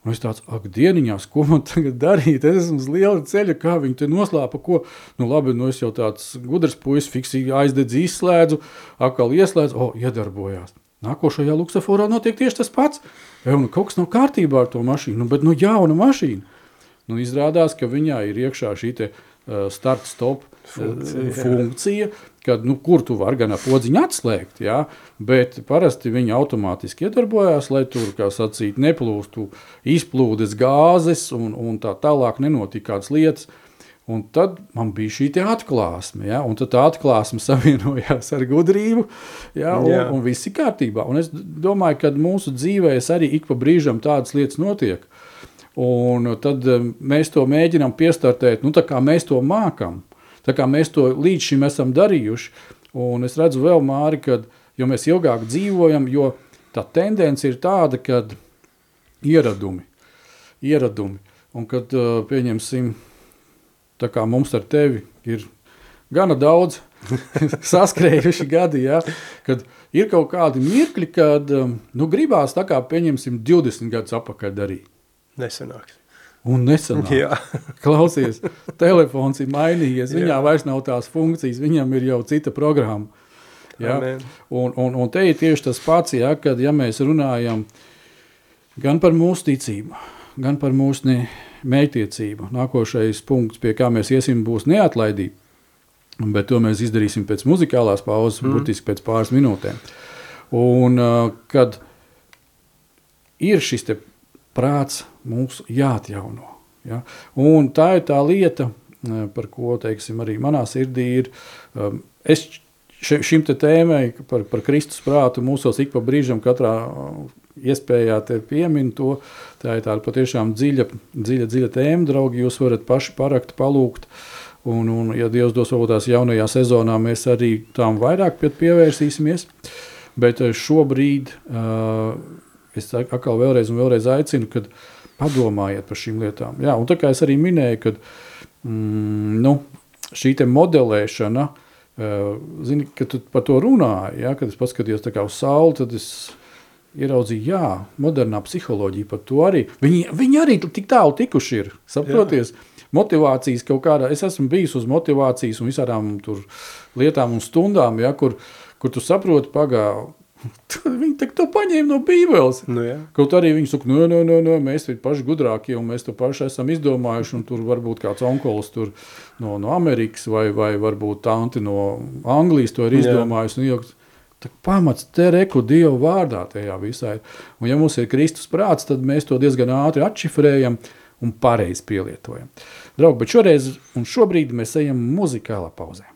Un es tāds, ak, dieniņās, ko man tagad darīt? Es esmu uz liela ceļa, kā viņi te noslēpa, ko. Nu, labi, nu es jau tāds gudrs puisis, fiksīgi aizdedzu, izslēdzu, atkal ieslēdzu, o, iedarbojās. Nākošajā luksusforā notiek tieši tas pats. Ja, nu, kaut kas nav kārtībā ar to mašīnu, nu, bet nu, jauna mašīna. Nu, izrādās, ka viņā ir iekšā šī start-stop funkcija, funkcija kad, nu, kur tu vari gan ar podziņu atslēgt, ja, bet parasti viņi automātiski iedarbojās, lai tur, kā sacīt, neplūstu izplūdes gāzes un, un tā tālāk nenotika kādas lietas. Un tad man bija šī atklāsme, ja, un tā atklāsme *laughs* savienojās ar gudrību, ja, un, Jā. un viss ir kārtībā. Un es domāju, ka mūsu dzīvēs arī ik pa brīžam tādas lietas notiek. Un tad eh, mēs to mēģinām piestartēt, nu, tā kā mēs to mākam. Tā kā mēs to līdz šim esam darījuši, un es redzu vēl māri, kad, jo mēs ilgāk dzīvojam, jo tā tendence ir tāda, kad ieradumi, ieradumi, un kad pieņemsim, tā kā mums ar tevi ir gana daudz *laughs* saskrējuši gadi, ja, kad ir kaut kādi mirkļi, kad nu, gribās tā kā pieņemsim 20 gadus apakaļ darīt. Nesanāks un nesanāk. *laughs* Klausies, telefons ir mainījies, viņā vairs nav tās funkcijas, viņam ir jau cita programma. Ja? Un, un, un te ir tieši tas pats, ja, kad ja mēs runājam gan par mūsu ticību, gan par mūsu ne, mētiecību. Nākošais punkts, pie kā mēs iesim, būs neatlaidība. Bet to mēs izdarīsim pēc muzikālās pauzes, mm. burtiski pēc pāris minūtēm. Un kad ir šis prāts mūsu jāatjauno. Ja? Un tā ir tā lieta, eh, par ko teiksim, arī manā sirdī ir. Um, es šim te tēmai par, par Kristus prātu mūsos ik pa brīžam katrā uh, iespējā pieminu to. Tā ir tāda patiešām dziļa, dziļa, dziļa tēma, draugi. Jūs varat paši parakt, palūgt. Un, un, ja Dievs dos varbūt tās jaunajā sezonā, mēs arī tām vairāk pievērsīsimies. Bet eh, šobrīd uh, es atkal vēlreiz un vēlreiz aicinu, kad padomājiet par šīm lietām. Jā, un tā kā es arī minēju, ka mm, nu, šī modelēšana, uh, zini, kad tu par to runāji, ja, kad es paskatījos uz sauli, tad es ieraudzīju, jā, modernā psiholoģija par to arī. Viņi, viņi arī tik tālu tikuši ir, saproties? Jā. Motivācijas kaut kādā, es esmu bijis uz motivācijas un visādām tur lietām un stundām, ja, kur, kur tu saproti pagāju, *laughs* Viņi to paņēma no Bībeles. Nu, jā. Kaut arī viņi saka, no, no, no, no, mēs esam paši gudrākie un mēs to paši esam izdomājuši. Tur varbūt kāds onkulis no, no Amerikas vai, vai varbūt tanti no Anglijas to ir izdomājis. Nu, Tā pamats te reku Dievu vārdā tajā visā. Un ja mums ir Kristus prāts, tad mēs to diezgan ātri atšifrējam un pareizi pielietojam. Draugi, bet šoreiz un šobrīd mēs ejam muzikālā pauzē.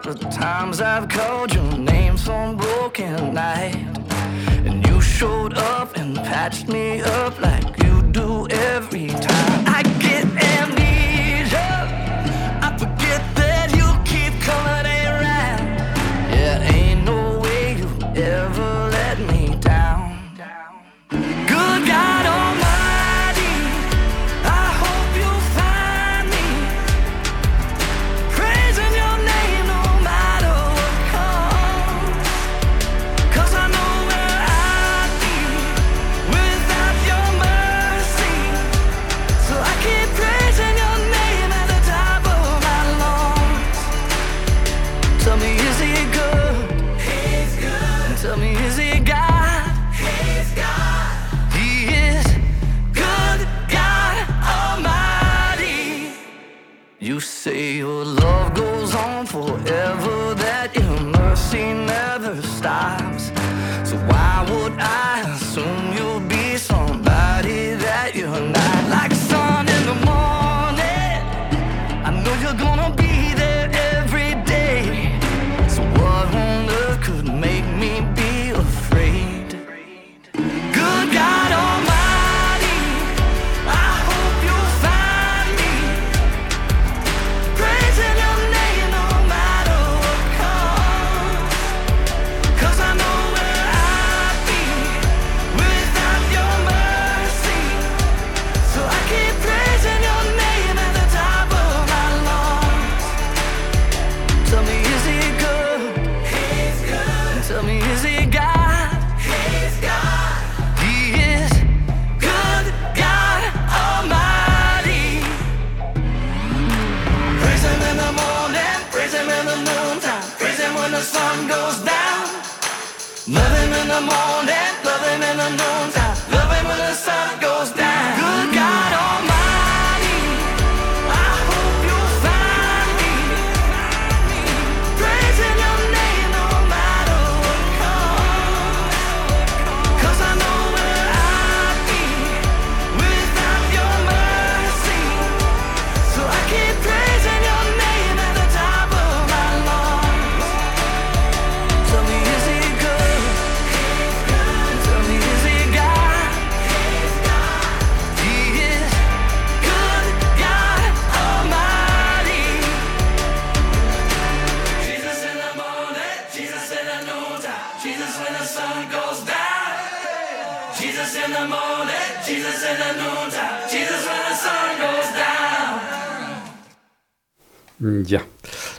Count the times I've called your name some broken night. And you showed up and patched me up like you do every time. I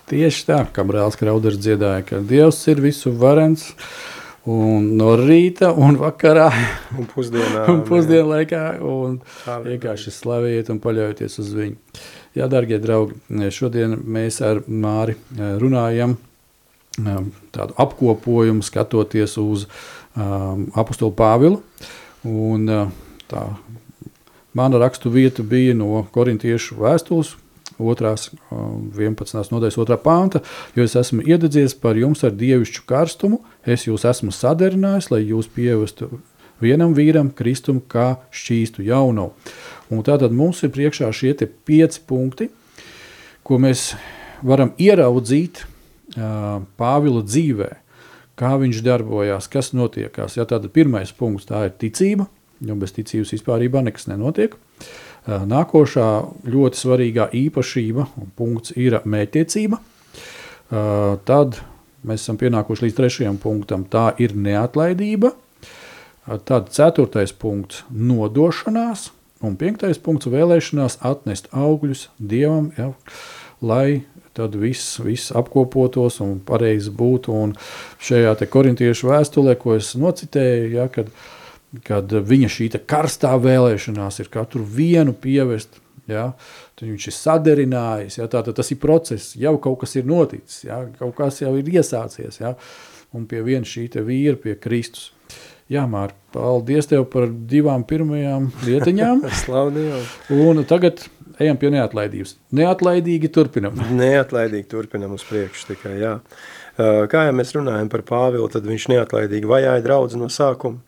tieši tā, kā brālis Krauders dziedāja, ka Dievs ir visu varens. Un no rīta un vakarā *laughs* Un pusdienā. un pusdienu laikā un vienkārši slavējiet un paļaujieties uz viņu. Jā, darbie draugi, šodien mēs ar Māri eh, runājam um, tādu apkopojumu, skatoties uz um, apakstu Pāvilu. Un, uh, tā, mana rakstu vieta bija no Korintiešu vēstules. Otrās, um, 11. nodaļas, 2. panta, jo es esmu iededzies par jums ar dievišķu karstumu, es jūs esmu sadarinājis, lai jūs pievestu vienam vīram kristumu kā šķīstu jaunu. Un tātad mums ir priekšā šie te pieci punkti, ko mēs varam ieraudzīt uh, Pāvila dzīvē, kā viņš darbojās, kas notiekās. Ja, tātad pirmais punkts tā ir ticība, jo bez ticības vispār nekas nenotiek. Uh, Nākošā ļoti svarīgā īpašība un punkts ir mētiecība. Uh, Tad mēs esam pienākuši līdz trešajam punktam. Tā ir neatlaidība. Uh, Tad ceturtais punkts - nodošanās. Un piektais punkts - vēlēšanās atnest augļus dievam, ja, lai tad viss, viss apkopotos un pareizi būtu. Un šajā korintiešu vēstulē, ko es nocitēju, ja, kad, kad viņa šī karstā vēlēšanās ir katru vienu pievest. Ja, tad viņš ir saderinājis, ja, tātad tas ir process, jau kaut kas ir noticis, ja, kaut kas jau ir iesācies. Ja, un pie viena šī vīra, pie Kristus. Jā, Mārtiņ, paldies tev par divām pirmajām lietiņām. *laughs* Un tagad ejam pie neatlaidības. Neatlaidīgi turpinam. *laughs* Neatlaidīgi turpinam uz priekšu tikai, jā. Kā jau mēs runājam par Pāvilu, tad viņš neatlaidīgi vajāja draudzi no sākuma,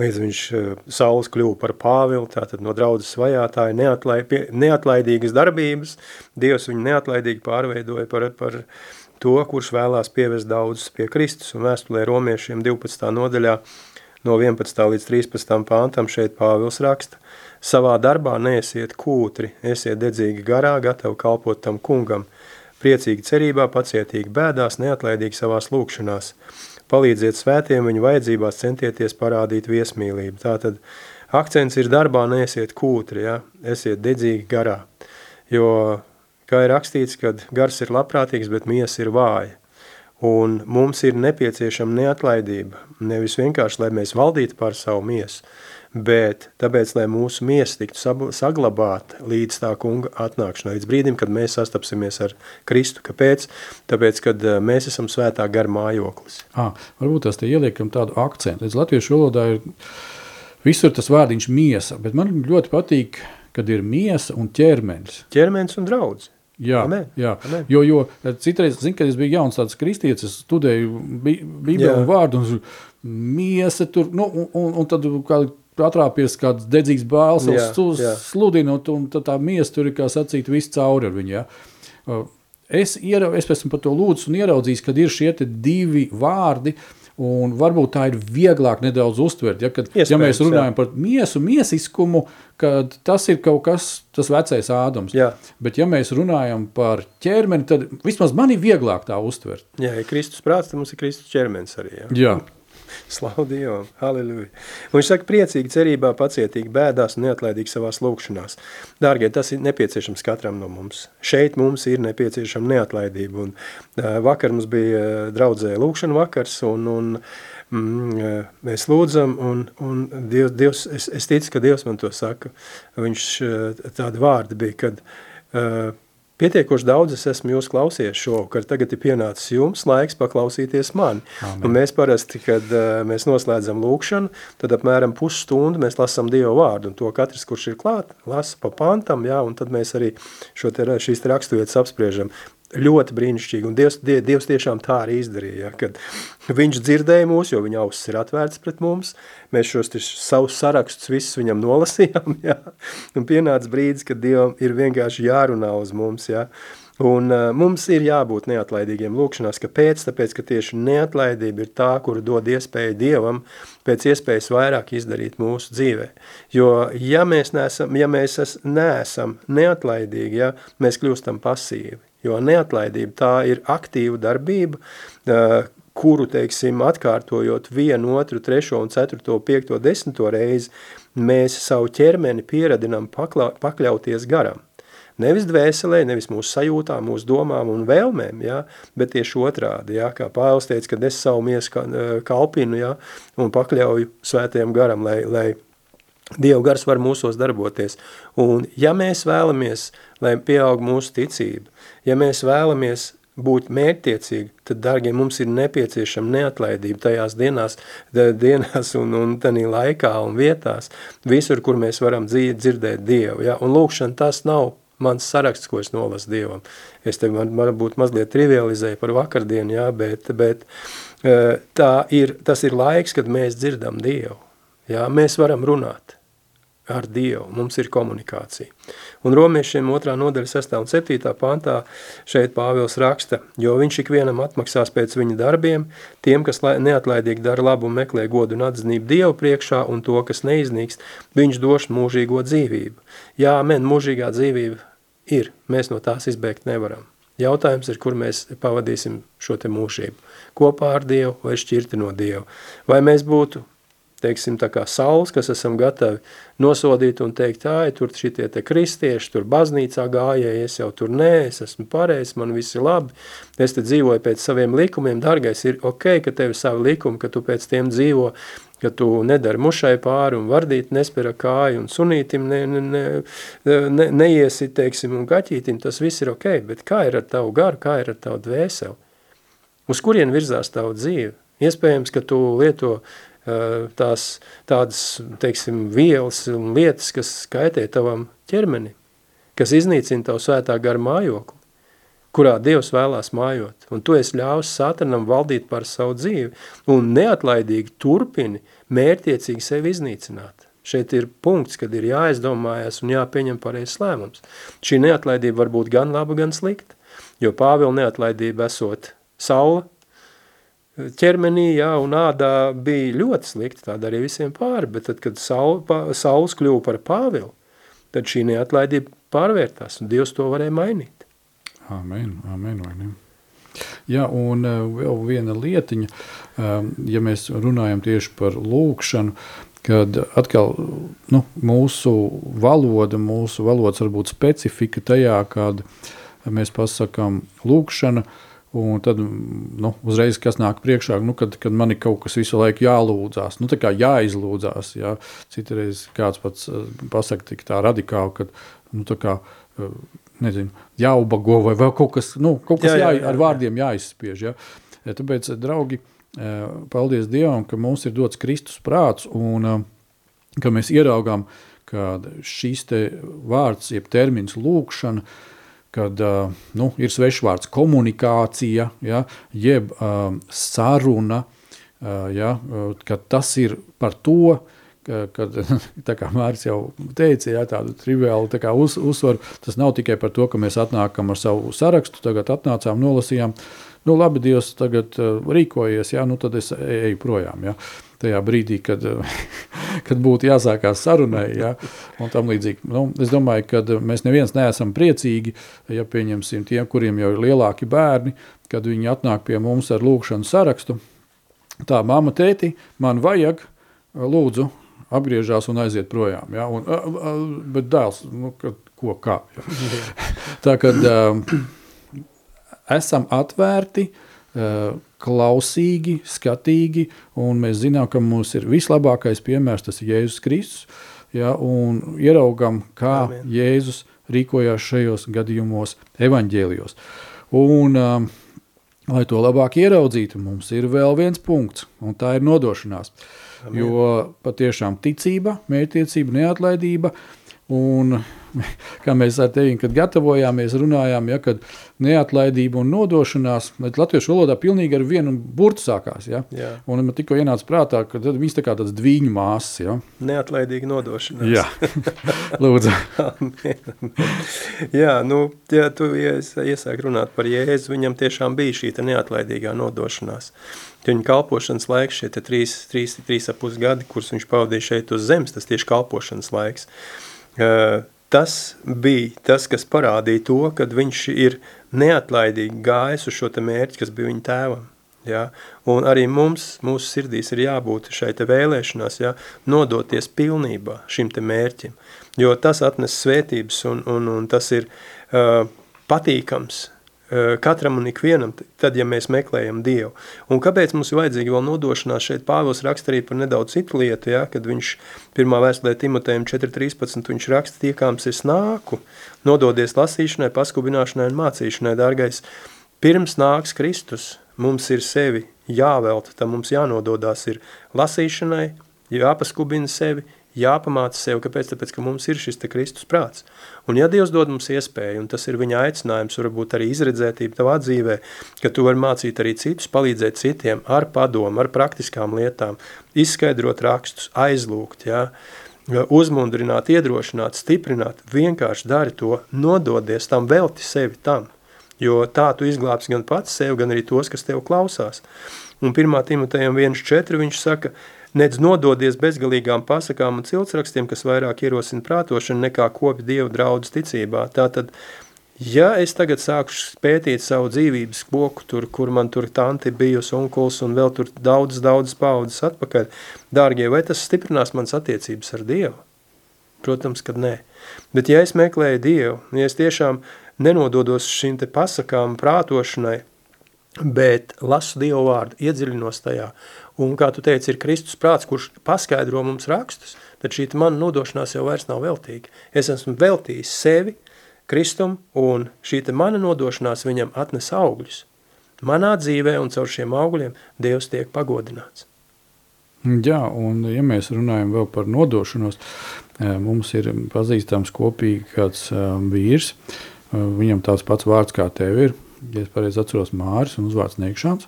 līdz viņš uh, Sauls kļuva par Pāvilu, tātad no draudzes vajātāja neatlai, neatlaidīgas darbības, Dievs viņu neatlaidīgi pārveidoja par, par to, kurš vēlās pievest daudzus pie Kristus, un vēstulē romiešiem 12. nodaļā no 11. līdz 13. pāntam šeit Pāvils raksta, savā darbā neesiet kūtri, esiet dedzīgi garā, gatavi kalpot tam kungam, priecīgi cerībā, pacietīgi bēdās, neatlaidīgi savās lūkšanās. Palīdziet svētiem viņu vajadzībās, centieties parādīt viesmīlību. Tātad akcents ir darbā neesiet kūtri, ja? esiet dedzīgi garā. Jo, kā ir rakstīts, kad gars ir labprātīgs, bet miesa ir vāja. Un mums ir nepieciešama neatlaidība. Nevis vienkārši, lai mēs valdītu pār savu miesu, bet tāpēc, lai mūsu miesa tiktu saglabāta līdz tā kunga atnākšanai, līdz brīdim, kad mēs sastapsimies ar Kristu. Kāpēc? Tāpēc, kad eh, mēs esam svētā gara mājoklis. À, varbūt tas te ieliekam tādu akcentu. Līdz latviešu valodā ir visur tas vārdiņš miesa, bet man ļoti patīk, kad ir miesa un ķermenis. Ķermenis un draudz. Jā, Amen. jā. Amen. Jo, jo citreiz, zin, kad es biju jauns tāds kristietis, es studēju bi- bībeli Jā. un vārdu, un miesa tur, nu, un, un, un tad kā atrāpies kāds dedzīgs bāls, Jā, jā. sludinot, un tā miesa tur ir, kā sacīt, viss cauri ar viņu, jā. Uh, Es, iera, es tam par to lūdzu un ieraudzīju, kad ir šie divi vārdi, un varbūt tā ir vieglāk nedaudz uztvert. Ja, kad, ja Iespējams, mēs runājam jā. par miesu, miesiskumu, tad tas ir kaut kas, tas vecais ādams. Jā. Bet, ja mēs runājam par ķermeni, tad vismaz man ir vieglāk tā uztvert. Jā, ja Kristus prāts, tad mums ir Kristus ķermenis arī. Jā. Jā, Slavu Dievam, halleluja. Un viņš saka, priecīgi, cerībā, pacietīgi, bēdās un neatlaidīgi savās lūkšanās. Dārgie, tas ir nepieciešams katram no mums. Šeit mums ir nepieciešama neatlaidība. Un, uh, vakar mums bija uh, draudzē lūkšana vakars, un, un mm, mēs lūdzam, un, un Dievs, Dievs, es, es ticu, ka Dievs man to saka. Viņš tādi vārdi bija, kad uh, Pietiekoši daudz es esmu jūs klausījies šovakar, tagad ir pienācis jums laiks paklausīties mani. Amen. Un mēs parasti, kad uh, mēs noslēdzam lūkšanu, tad apmēram pusstundu mēs lasām Dievu vārdu, un to katrs, kurš ir klāt, lasa pa pantam, jā, un tad mēs arī šo te, šīs te raksturvietas apspriežam ļoti brīnišķīgi. Un Dievs, die, Dievs tiešām tā arī izdarīja. Ja, kad viņš dzirdēja mūs, jo viņa ausis ir atvērts pret mums, mēs šos savus sarakstus visus viņam nolasījām. *laughs* Ja, un pienāca brīdis, kad Dievam ir vienkārši jārunā uz mums. Ja. Un uh, mums ir jābūt neatlaidīgiem lūkšanās. Kāpēc? Tāpēc, ka tieši neatlaidība ir tā, kura dod iespēju Dievam pēc iespējas vairāk izdarīt mūsu dzīvē. Jo, ja mēs neesam, ja mēs es, neesam neatlaidīgi, ja, mēs kļūstam pasīvi. Jo neatlaidība tā ir aktīva darbība, kuru, teiksim, atkārtojot vienu, otru, trešo un ceturto, piekto, desmito reizi, mēs savu ķermeni pieradinam pakla, pakļauties garam. Nevis dvēselē, nevis mūsu sajūtām, mūsu domām un vēlmēm, ja, bet tieši otrādi, ja, kā Pāvils teica, kad es savu miesu kalpinu ja, un pakļauju svētajam garam, lai, lai Dieva gars var mūsos darboties. Un ja mēs vēlamies, lai pieaug mūsu ticība, ja mēs vēlamies būt mērķtiecīgi, tad, dargie, mums ir nepieciešama neatlaidība tajās dienās, dienās un, un tanī laikā un vietās, visur, kur mēs varam dzirdēt Dievu. Ja? Un lūkšana tas nav mans saraksts, ko es nolasu Dievam. Es te varbūt mazliet trivializēju par vakardienu, ja? bet, bet eh, tā ir, tas ir laiks, kad mēs dzirdam Dievu. Ja? Mēs varam runāt ar Dievu. Mums ir komunikācija. Un romiešiem otrā nodaļa 6. un 7. pantā šeit Pāvils raksta, jo viņš ikvienam atmaksās pēc viņa darbiem, tiem, kas neatlaidīgi dara labu un meklē godu un atzinību Dievu priekšā, un to, kas neiznīkst, viņš doš mūžīgo dzīvību. Jā, men, mūžīgā dzīvība ir, mēs no tās izbēgt nevaram. Jautājums ir, kur mēs pavadīsim šo te mūžību. Kopā ar Dievu vai šķirti no Dievu. Vai mēs būtu teiksim, tā kā saules, kas esam gatavi nosodīt un teikt, tā, tur šitie te kristieši, tur baznīcā gājēji, es jau tur nē, es esmu pareizs, man viss ir labi, es te dzīvoju pēc saviem likumiem, dargais, ir ok, ka tev ir savi likumi, ka tu pēc tiem dzīvo, ka tu nedari mušai pāri un vardīt nespera kāju un sunītim ne, ne, ne, ne, neiesi, teiksim, un kaķītim, tas viss ir ok, bet kā ir ar tavu garu, kā ir ar tavu dvēseli? Uz kurien virzās tavu dzīvi? Iespējams, ka tu lieto uh, tās tādas, teiksim, vielas un lietas, kas skaitē tavam ķermeni, kas iznīcina tavu svētā gara mājokli, kurā Dievs vēlās mājot, un tu esi ļaus satanam valdīt par savu dzīvi, un neatlaidīgi turpini mērtiecīgi sevi iznīcināt. Šeit ir punkts, kad ir jāizdomājas un jāpieņem pareizs lēmums. Šī neatlaidība var būt gan laba, gan slikta, jo Pāvila neatlaidība esot saula, ķermenī jā, un ādā bija ļoti slikti, tāda arī visiem pāri, bet tad, kad saul, pa, saules kļuva par Pāvilu, tad šī neatlaidība pārvērtās, un Dievs to varēja mainīt. Amen, amen, vai ne? Jā, un uh, vēl viena lietiņa, um, ja mēs runājam tieši par lūkšanu, kad atkal nu, mūsu valoda, mūsu valodas varbūt specifika tajā, kad mēs pasakām lūkšana, uh, Un tad nu, uzreiz kas nāk priekšā, nu, kad, kad man ir kaut kas visu laiku jālūdzās, nu, tā kā jāizlūdzās. Jā. Citreiz kāds pats eh, pasakā tik tā radikāli, ka nu, tā kā, eh, nezinu, jāubago vai vēl kaut kas, nu, kaut kas jā, jā, jā, jā. ar vārdiem jāizspiež. Jā. Tāpēc, draugi, eh, paldies Dievam, ka mums ir dots Kristus prāts un ka mēs ieraugām, ka šīs te vārds, jeb termins lūkšana, kad uh, nu, ir svešvārds komunikācija, ja, jeb uh, saruna, uh, ja, kad tas ir par to, kad, *laughs* tā kā Mārcis jau teica, ja, tādu triviālu tā uz, uzsvaru, tas nav tikai par to, ka mēs atnākam ar savu sarakstu, tagad atnācām, nolasījām, nu labi, Dievs tagad uh, rīkojies, ja, nu tad es eju projām, ja tajā brīdī, kad, *laughs* kad būtu jāsākās sarunai. Ja, nu, es domāju, ka mēs neviens neesam priecīgi, ja pieņemsim tiem, kuriem jau ir lielāki bērni, kad viņi atnāk pie mums ar lūkšanu sarakstu. Tā, mamma, tēti, man vajag, lūdzu, apgriežās un aiziet projām. Ja? Un, bet dēls, nu, kad, ko kā. Ja? *laughs* Tā kad uh, esam atvērti, uh, klausīgi, skatīgi, un mēs zinām, ka mums ir vislabākais piemērs, tas ir Jēzus Kristus, ja, un ieraugam, kā Amen. Jēzus rīkojās šajos gadījumos, evaņģēlijos. Un, um, lai to labāk ieraudzītu, mums ir vēl viens punkts, un tā ir nodošanās. Amen. Jo patiešām ticība, mērķtiecība, neatlaidība un kā mēs ar tevi, gatavojāmies, runājām, ja, kad neatlaidība un nodošanās, latviešu valodā pilnīgi ar vienu burtu sākās. Ja? Jā. Un man tikko ienāca prātā, ka viņas tā kā tāds dviņu māsas. Ja? Neatlaidīga nodošanās. Jā, *laughs* lūdzu. Jā, nu, ja tu iesāk runāt par Jēzu, viņam tiešām bija šī neatlaidīgā nodošanās. Viņa kalpošanas laiks, šie trīs, trīs, trīs ap pus gadi, kurus viņš pavadīja šeit uz zemes, tas tieši kalpošanas laiks. Uh, tas bija tas, kas parādīja to, ka viņš ir neatlaidīgi gājis uz šo mērķi, kas bija viņa tēvam. Ja? Un arī mums, mūsu sirdīs ir jābūt šai te vēlēšanās, ja? nodoties pilnībā šim te mērķim, jo tas atnes svētības un, un, un tas ir uh, patīkams Eh, katram un ikvienam, tad, ja mēs meklējam Dievu. Un kāpēc mums ir vajadzīga vēl nodošanās? Šeit Pāvils raksta arī par nedaudz citu lietu, ja, kad viņš pirmā vēstulē Timotejam 4.13, viņš raksta tiekāms es nāku, nododies lasīšanai, paskubināšanai un mācīšanai, dārgais. Pirms nāks Kristus, mums ir sevi jāvelta, tam mums jānododās ir lasīšanai, jāpaskubina sevi, jāpamāca sev, kāpēc? Tāpēc, ka mums ir šis Kristus prāts. Un ja Dievs dod mums iespēju, un tas ir viņa aicinājums, varbūt arī izredzētība tavā dzīvē, ka tu vari mācīt arī citus, palīdzēt citiem ar padomu, ar praktiskām lietām, izskaidrot rakstus, aizlūgt, jā, uzmundrināt, iedrošināt, stiprināt, vienkārši dari to, nododies tam, velti sevi tam, jo tā tu izglābsi gan pats sev, gan arī tos, kas tev klausās. Un 1. Timotejam 1.4 viņš saka, nedz nododies bezgalīgām pasakām un ciltsrakstiem, kas vairāk ierosina prātošanu nekā kopi Dievu draudz ticībā. Tātad, ja es tagad sāku pētīt savu dzīvības koku, tur, kur man tur tanti bijusi unkuls un vēl tur daudz, daudz paudzes atpakaļ, dārgie, vai tas stiprinās mans attiecības ar Dievu? Protams, kad nē. Bet ja es meklēju Dievu, ja es tiešām nenododos šīm te pasakām prātošanai, bet lasu Dievu vārdu, iedziļinos tajā Un, kā tu teici, ir Kristus prāts, kurš paskaidro mums rakstus, tad šī mana nodošanās jau vairs nav veltīga. Es esmu veltījis sevi Kristum, un šī mana nodošanās viņam atnes augļus. Manā dzīvē un caur šiem augļiem Dievs tiek pagodināts. Jā, un ja mēs runājam vēl par nodošanos, eh, mums ir pazīstams kopīgi kāds eh, vīrs, eh, viņam tāds pats vārds kā tev ir, ja es pareizi atceros Māris un uzvārds Niekšāns.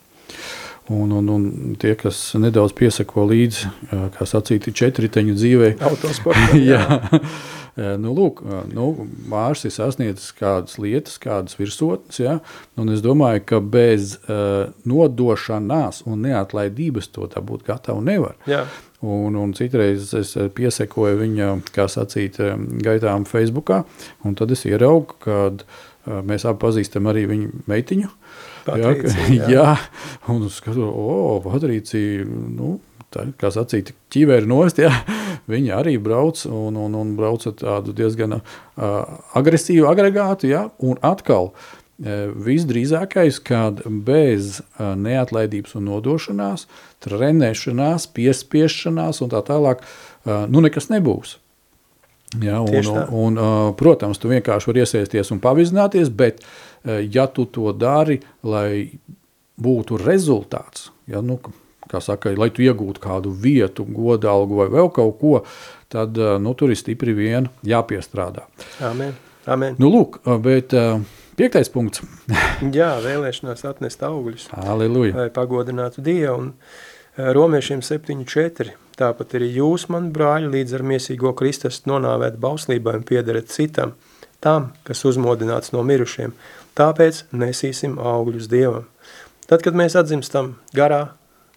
Un, un, un tie, kas nedaudz piesako līdzi, kā sacīti, četriteņu dzīvē, *laughs* jā. jā. nu, lūk, nu, Mārs ir sasniedzis kādas lietas, kādas virsotnes, ja? un es domāju, ka bez uh, nodošanās un neatlaidības to tā būt gatavu nevar. Jā. Un, un citreiz es piesekoju viņa, kā sacīt, gaitām Facebookā, un tad es ieraugu, kad uh, mēs abi pazīstam arī viņu meitiņu, Patricija, jā, jā, *laughs* un es skatos, o, Patricija, nu, tā, kā sacīt, ķīvēri nost, jā, *laughs* viņi arī brauc un, un, un brauc ar tādu diezgan uh, agresīvu agregātu, jā, un atkal uh, visdrīzākais, kad bez uh, neatlaidības un nodošanās, trenēšanās, piespiešanās un tā tālāk, uh, nu nekas nebūs. Ja, un, un, un, protams, tu vienkārši vari iesaisties un pavizināties, bet ja tu to dari, lai būtu rezultāts, ja, nu, kā saka, lai tu iegūtu kādu vietu, godalgu vai vēl kaut ko, tad nu, tur ir stipri vien jāpiestrādā. Amen. Amen. Nu, lūk, bet piektais punkts. *laughs* Jā, vēlēšanās atnest augļus. Aleluja. Lai pagodinātu Dievu. Un romiešiem 7.4. Tāpat arī jūs, man brāļi, līdz ar miesīgo Kristus nonāvēt bauslībai un piederat citam, tam, kas uzmodināts no mirušiem, Tāpēc nesīsim augļus Dievam. Tad, kad mēs atzimstam garā,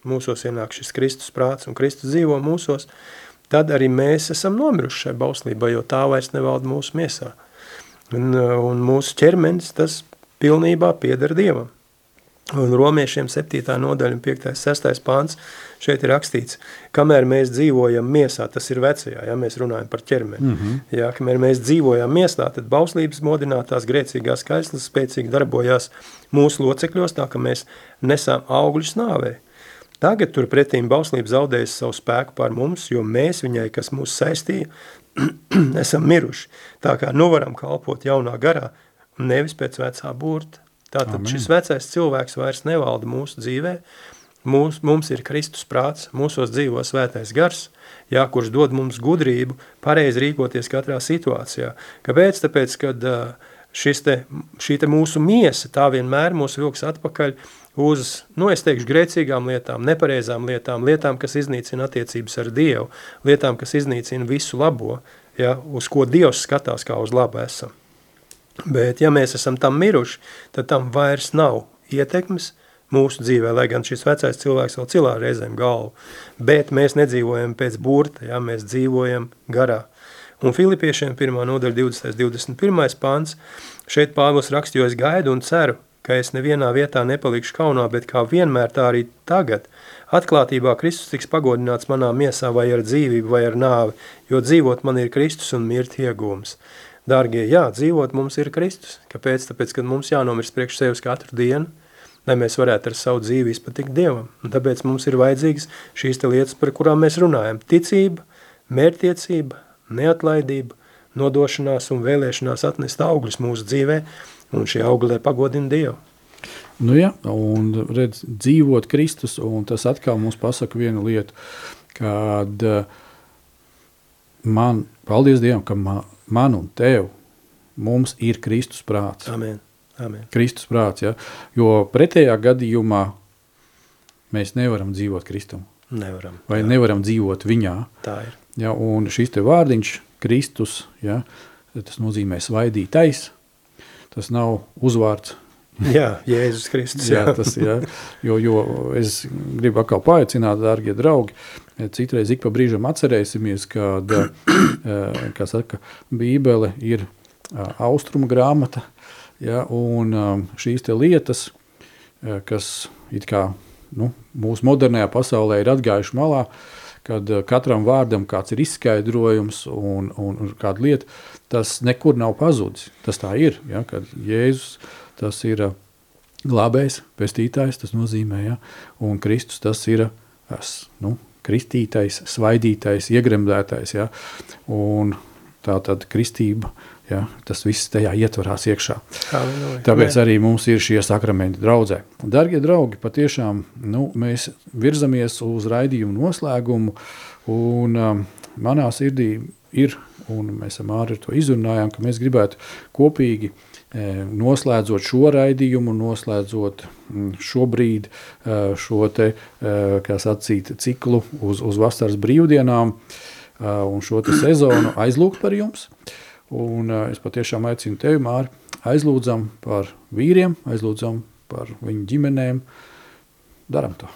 mūsos ienāk šis Kristus prāts un Kristus dzīvo mūsos, tad arī mēs esam nomiruši šai bauslībā, jo tā vairs nevalda mūsu miesā. Un, un mūsu ķermenis tas pilnībā pieder Dievam. Un romiešiem 7. nodaļa, 5. 6. pāns, šeit ir rakstīts, kamēr mēs dzīvojam miesā, tas ir vecajā, ja mēs runājam par ķermeni, mm -hmm. ja, kamēr mēs dzīvojam miesā, tad bauslības modinātās grēcīgās skaislas spēcīgi darbojās mūsu locekļos, tā ka mēs nesām augļus nāvē. Tagad turpretīm bauslība zaudējas savu spēku pār mums, jo mēs viņai, kas mūs saistīja, *clears throat* esam miruši, tā kā nu varam kalpot jaunā garā, nevis pēc vecā burta. Tātad Amen. šis vecais cilvēks vairs nevalda mūsu dzīvē, Mūs, mums ir Kristus prāts, mūsos dzīvo svētais gars, jā, kurš dod mums gudrību pareizi rīkoties katrā situācijā. Kāpēc? Tāpēc, kad šis te, šī te mūsu miesa tā vienmēr mūs vilks atpakaļ uz, nu es teikšu, grēcīgām lietām, nepareizām lietām, lietām, kas iznīcina attiecības ar Dievu, lietām, kas iznīcina visu labo, ja, uz ko Dievs skatās kā uz labu esam. Bet ja mēs esam tam miruši, tad tam vairs nav ietekmes, mūsu dzīvē, lai gan šis vecais cilvēks vēl cilā reizēm galvu, bet mēs nedzīvojam pēc burta, ja, mēs dzīvojam garā. Un Filipiešiem 1. nodaļa 20. 21. pāns, šeit Pāvils raksta, jo es gaidu un ceru, ka es nevienā vietā nepalikšu kaunā, bet kā vienmēr tā arī tagad, atklātībā Kristus tiks pagodināts manā miesā vai ar dzīvību vai ar nāvi, jo dzīvot man ir Kristus un mirt iegūms. Dārgie, jā, dzīvot mums ir Kristus. Kāpēc? Tāpēc, kad mums jānomirst priekš sevis katru dienu, lai mēs varētu ar savu dzīvi izpatikt Dievam. Un tāpēc mums ir vajadzīgas šīs te lietas, par kurām mēs runājam. Ticība, mērtiecība, neatlaidība, nodošanās un vēlēšanās atnest augļus mūsu dzīvē, un šie augļi pagodina Dievu. Nu jā, un redz, dzīvot Kristus, un tas atkal mums pasaka vienu lietu, kad eh, man, paldies Dievam, ka man, man un tev, mums ir Kristus prāts. Amen. Amen. Kristus prāts. Ja? Jo pretējā gadījumā mēs nevaram dzīvot Kristum. Nevaram. Vai jā. nevaram dzīvot viņā. Tā ir. Ja? Un šis te vārdiņš, Kristus, ja? tas nozīmē svaidītais. Tas nav uzvārds. *laughs* Jā, Jēzus Kristus. jā, tas ir. Jo, jo es gribu atkal paaicināt, dārgie draugi, citreiz ik pa brīžam atcerēsimies, kad, eh, *clears throat* kā saka, Bībele ir eh, austrumu grāmata, Ja, un um, šīs lietas, eh, kas kā, nu, mūsu modernajā pasaulē ir atgājušas malā, kad katram vārdam kāds ir izskaidrojums un, un, un kāda lieta, tas nekur nav pazudis. Tas tā ir, ja, kad Jēzus tas ir uh, glābējs, pestītājs, tas nozīmē, ja, un Kristus tas ir es, nu, kristītais, svaidītais, iegremdētais, ja, un tā tad kristība uh, Ja, tas viss tajā ietvarās iekšā. Halleluja. Tāpēc arī mums ir šie sakramenti draudzē. Darbie draugi, patiešām nu, mēs virzamies uz raidījumu noslēgumu. Un, um, manā sirdī ir, un mēs ar to izrunājām, ka mēs gribētu kopīgi e, noslēdzot šo raidījumu, noslēdzot mm, šobrīd e, šo te, e, sacīt, ciklu uz, uz vasaras brīvdienām un šo sezonu aizlūgt par jums. Un es patiešām aicinu tevi, Māri, aizlūdzam par vīriem, aizlūdzam par viņu ģimenēm. Daram to.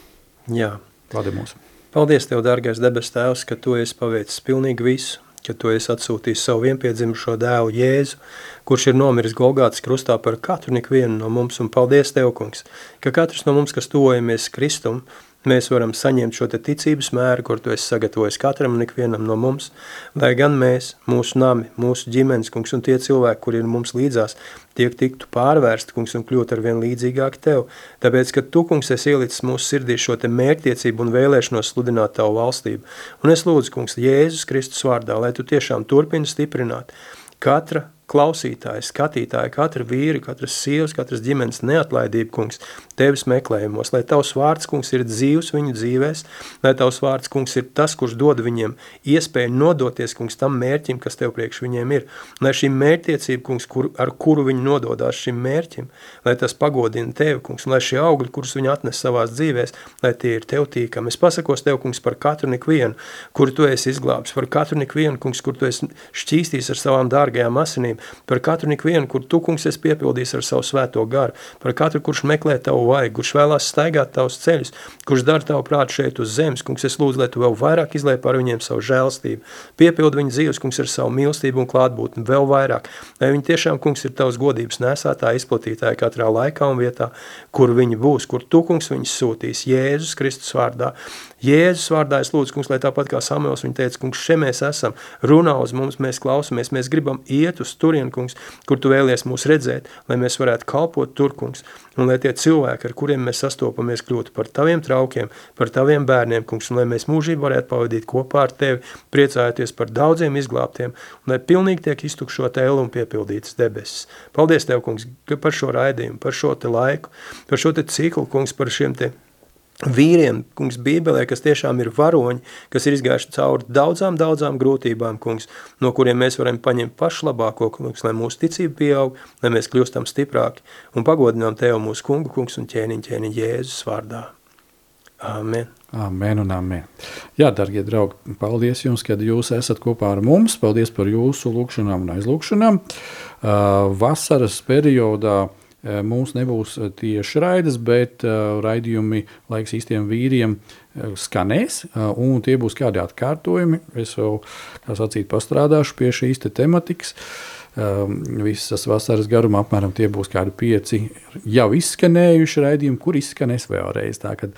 Jā. Vadi mūs. Paldies Tev, dārgais debes Tēvs, ka Tu esi paveicis pilnīgi visu, ka Tu esi atsūtījis savu vienpiedzimušo dēlu Jēzu, kurš ir nomiris Golgātas krustā par katru ikvienu no mums, un paldies Tev, kungs, ka katrs no mums, kas tuvojamies Kristum, mēs varam saņemt šo te ticības mēru, kur tu esi sagatavojis katram un ikvienam no mums, lai gan mēs, mūsu nami, mūsu ģimenes, kungs, un tie cilvēki, kuri ir mums līdzās, tiek tiktu pārvērsti, kungs, un kļūt ar vien līdzīgāk tev. Tāpēc, ka tu, kungs, esi ielicis mūsu sirdī šo te mērķtiecību un vēlēšanos sludināt tavu valstību. Un es lūdzu, kungs, Jēzus Kristus vārdā, lai tu tiešām turpini stiprināt katra klausītāji, skatītāji, katra vīra, katras sievas, katras ģimenes neatlaidība, kungs, tevis meklējumos, lai tavs vārds, kungs, ir dzīvs viņu dzīvēs, lai tavs vārds, kungs, ir tas, kurš dod viņiem iespēju nodoties, kungs, tam mērķim, kas tev priekš viņiem ir, lai šī mērķtiecība, kungs, kur, ar kuru viņi nododās šim mērķim, lai tas pagodina tevi, kungs, un lai šie augļi, kurus viņi atnes savās dzīvēs, lai tie ir tev tīkami. Es pasakos tev, kungs, par katru nikvienu, kuru tu esi izglābs, par katru nikvienu, kungs, kur tu esi šķīstījis ar savām dārgajām asinīm, valstīm, par katru ikvienu, kur tu, kungs, esi piepildījis ar savu svēto garu, par katru, kurš meklē tavu vaigu, kurš vēlās staigāt tavus ceļus, kurš dara tavu prātu šeit uz zemes, kungs, es lūdzu, lai tu vēl vairāk izlēj par viņiem savu žēlstību, piepildi viņu dzīves, kungs, ar savu mīlestību un klātbūtni vēl vairāk, lai viņi tiešām, kungs, ir tavs godības nesātāji, izplatītāji katrā laikā un vietā, kur viņi būs, kur tu, kungs, viņus sūtīs Jēzus Kristus vārdā. Jēzus vārdā es lūdzu, kungs, lai tāpat kā Samuels viņa teica, kungs, šeit mēs esam, runā uz mums, mēs klausamies, mēs gribam iet uz turien, kungs, kur tu vēlies mūs redzēt, lai mēs varētu kalpot tur, kungs, un lai tie cilvēki, ar kuriem mēs sastopamies, kļūtu par taviem traukiem, par taviem bērniem, kungs, un lai mēs mūžīgi varētu pavadīt kopā ar tevi, priecājoties par daudziem izglābtiem, un lai pilnīgi tiek iztukšot ēlu un piepildītas debesis. Paldies Tev, kungs, par šo raidījumu, par šo te laiku, par šo te ciklu, kungs, par šiem te vīriem, kungs, bībelē, kas tiešām ir varoņi, kas ir izgājuši cauri daudzām, daudzām grūtībām, kungs, no kuriem mēs varam paņemt pašu labāko, kungs, lai mūsu ticība pieaug, lai mēs kļūstam stiprāki un pagodinām Tev mūsu kungu, kungs un ķēniņ, ķēniņ Jēzus vārdā. Amen. Amen un amen. Jā, darbie draugi, paldies jums, ka jūs esat kopā ar mums. Paldies par jūsu lūgšanām un aizlūgšanām. Uh, vasaras periodā uh, mums nebūs eh, tieši raidas, bet uh, raidījumi laiks īstiem vīriem skanēs, un tie būs kādi atkārtojumi. Es jau, kā sacīt, pastrādāšu pie šīs te tematikas. Um, visas vasaras garumā apmēram tie būs kādi pieci jau izskanējuši raidījumi, kur izskanēs vēlreiz. Tā kad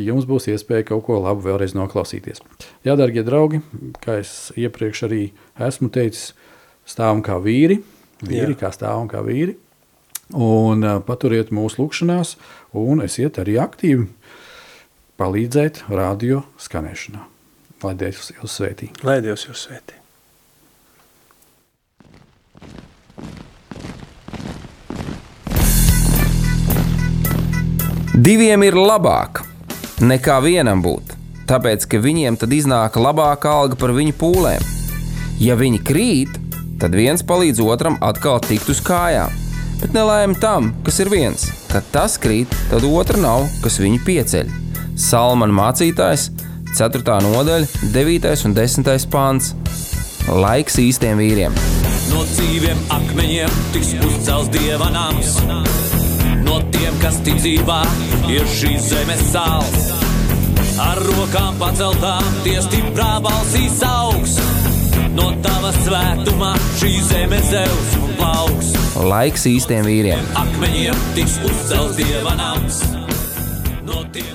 jums būs iespēja kaut ko labu vēlreiz noklausīties. Jā, darbie draugi, kā es iepriekš arī esmu teicis, stāvam kā vīri, vīri Jā. kā stāvam kā vīri. Un paturiet mūsu lūgšanās, un esiet arī aktīvi palīdzēt radio skanēšanā. Lai Dievs jūs svētī. Lai Dievs jūs svētī. Diviem ir labāk nekā vienam būt, tāpēc ka viņiem tad iznāk labāka alga par viņu pūlēm. Ja viņi krīt, tad viens palīdz otram atkal tikt uz kājām bet nelaime tam, kas ir viens. Kad tas krīt, tad otra nav, kas viņu pieceļ. Salmāna mācītājs, 4. nodaļa, 9. un 10. pāns. Laiks īstiem vīriem. No dzīviem akmeņiem tiks uzcelts dieva nams. No tiem, kas ticībā ir šīs zemes sāls. Ar rokām paceltām, tie stiprā balsīs augs. No tava svētumā šī zeme zeus un plauks. Laiks īstiem vīriem. Akmeņiem tiks uzcelts dieva nams. No tiem,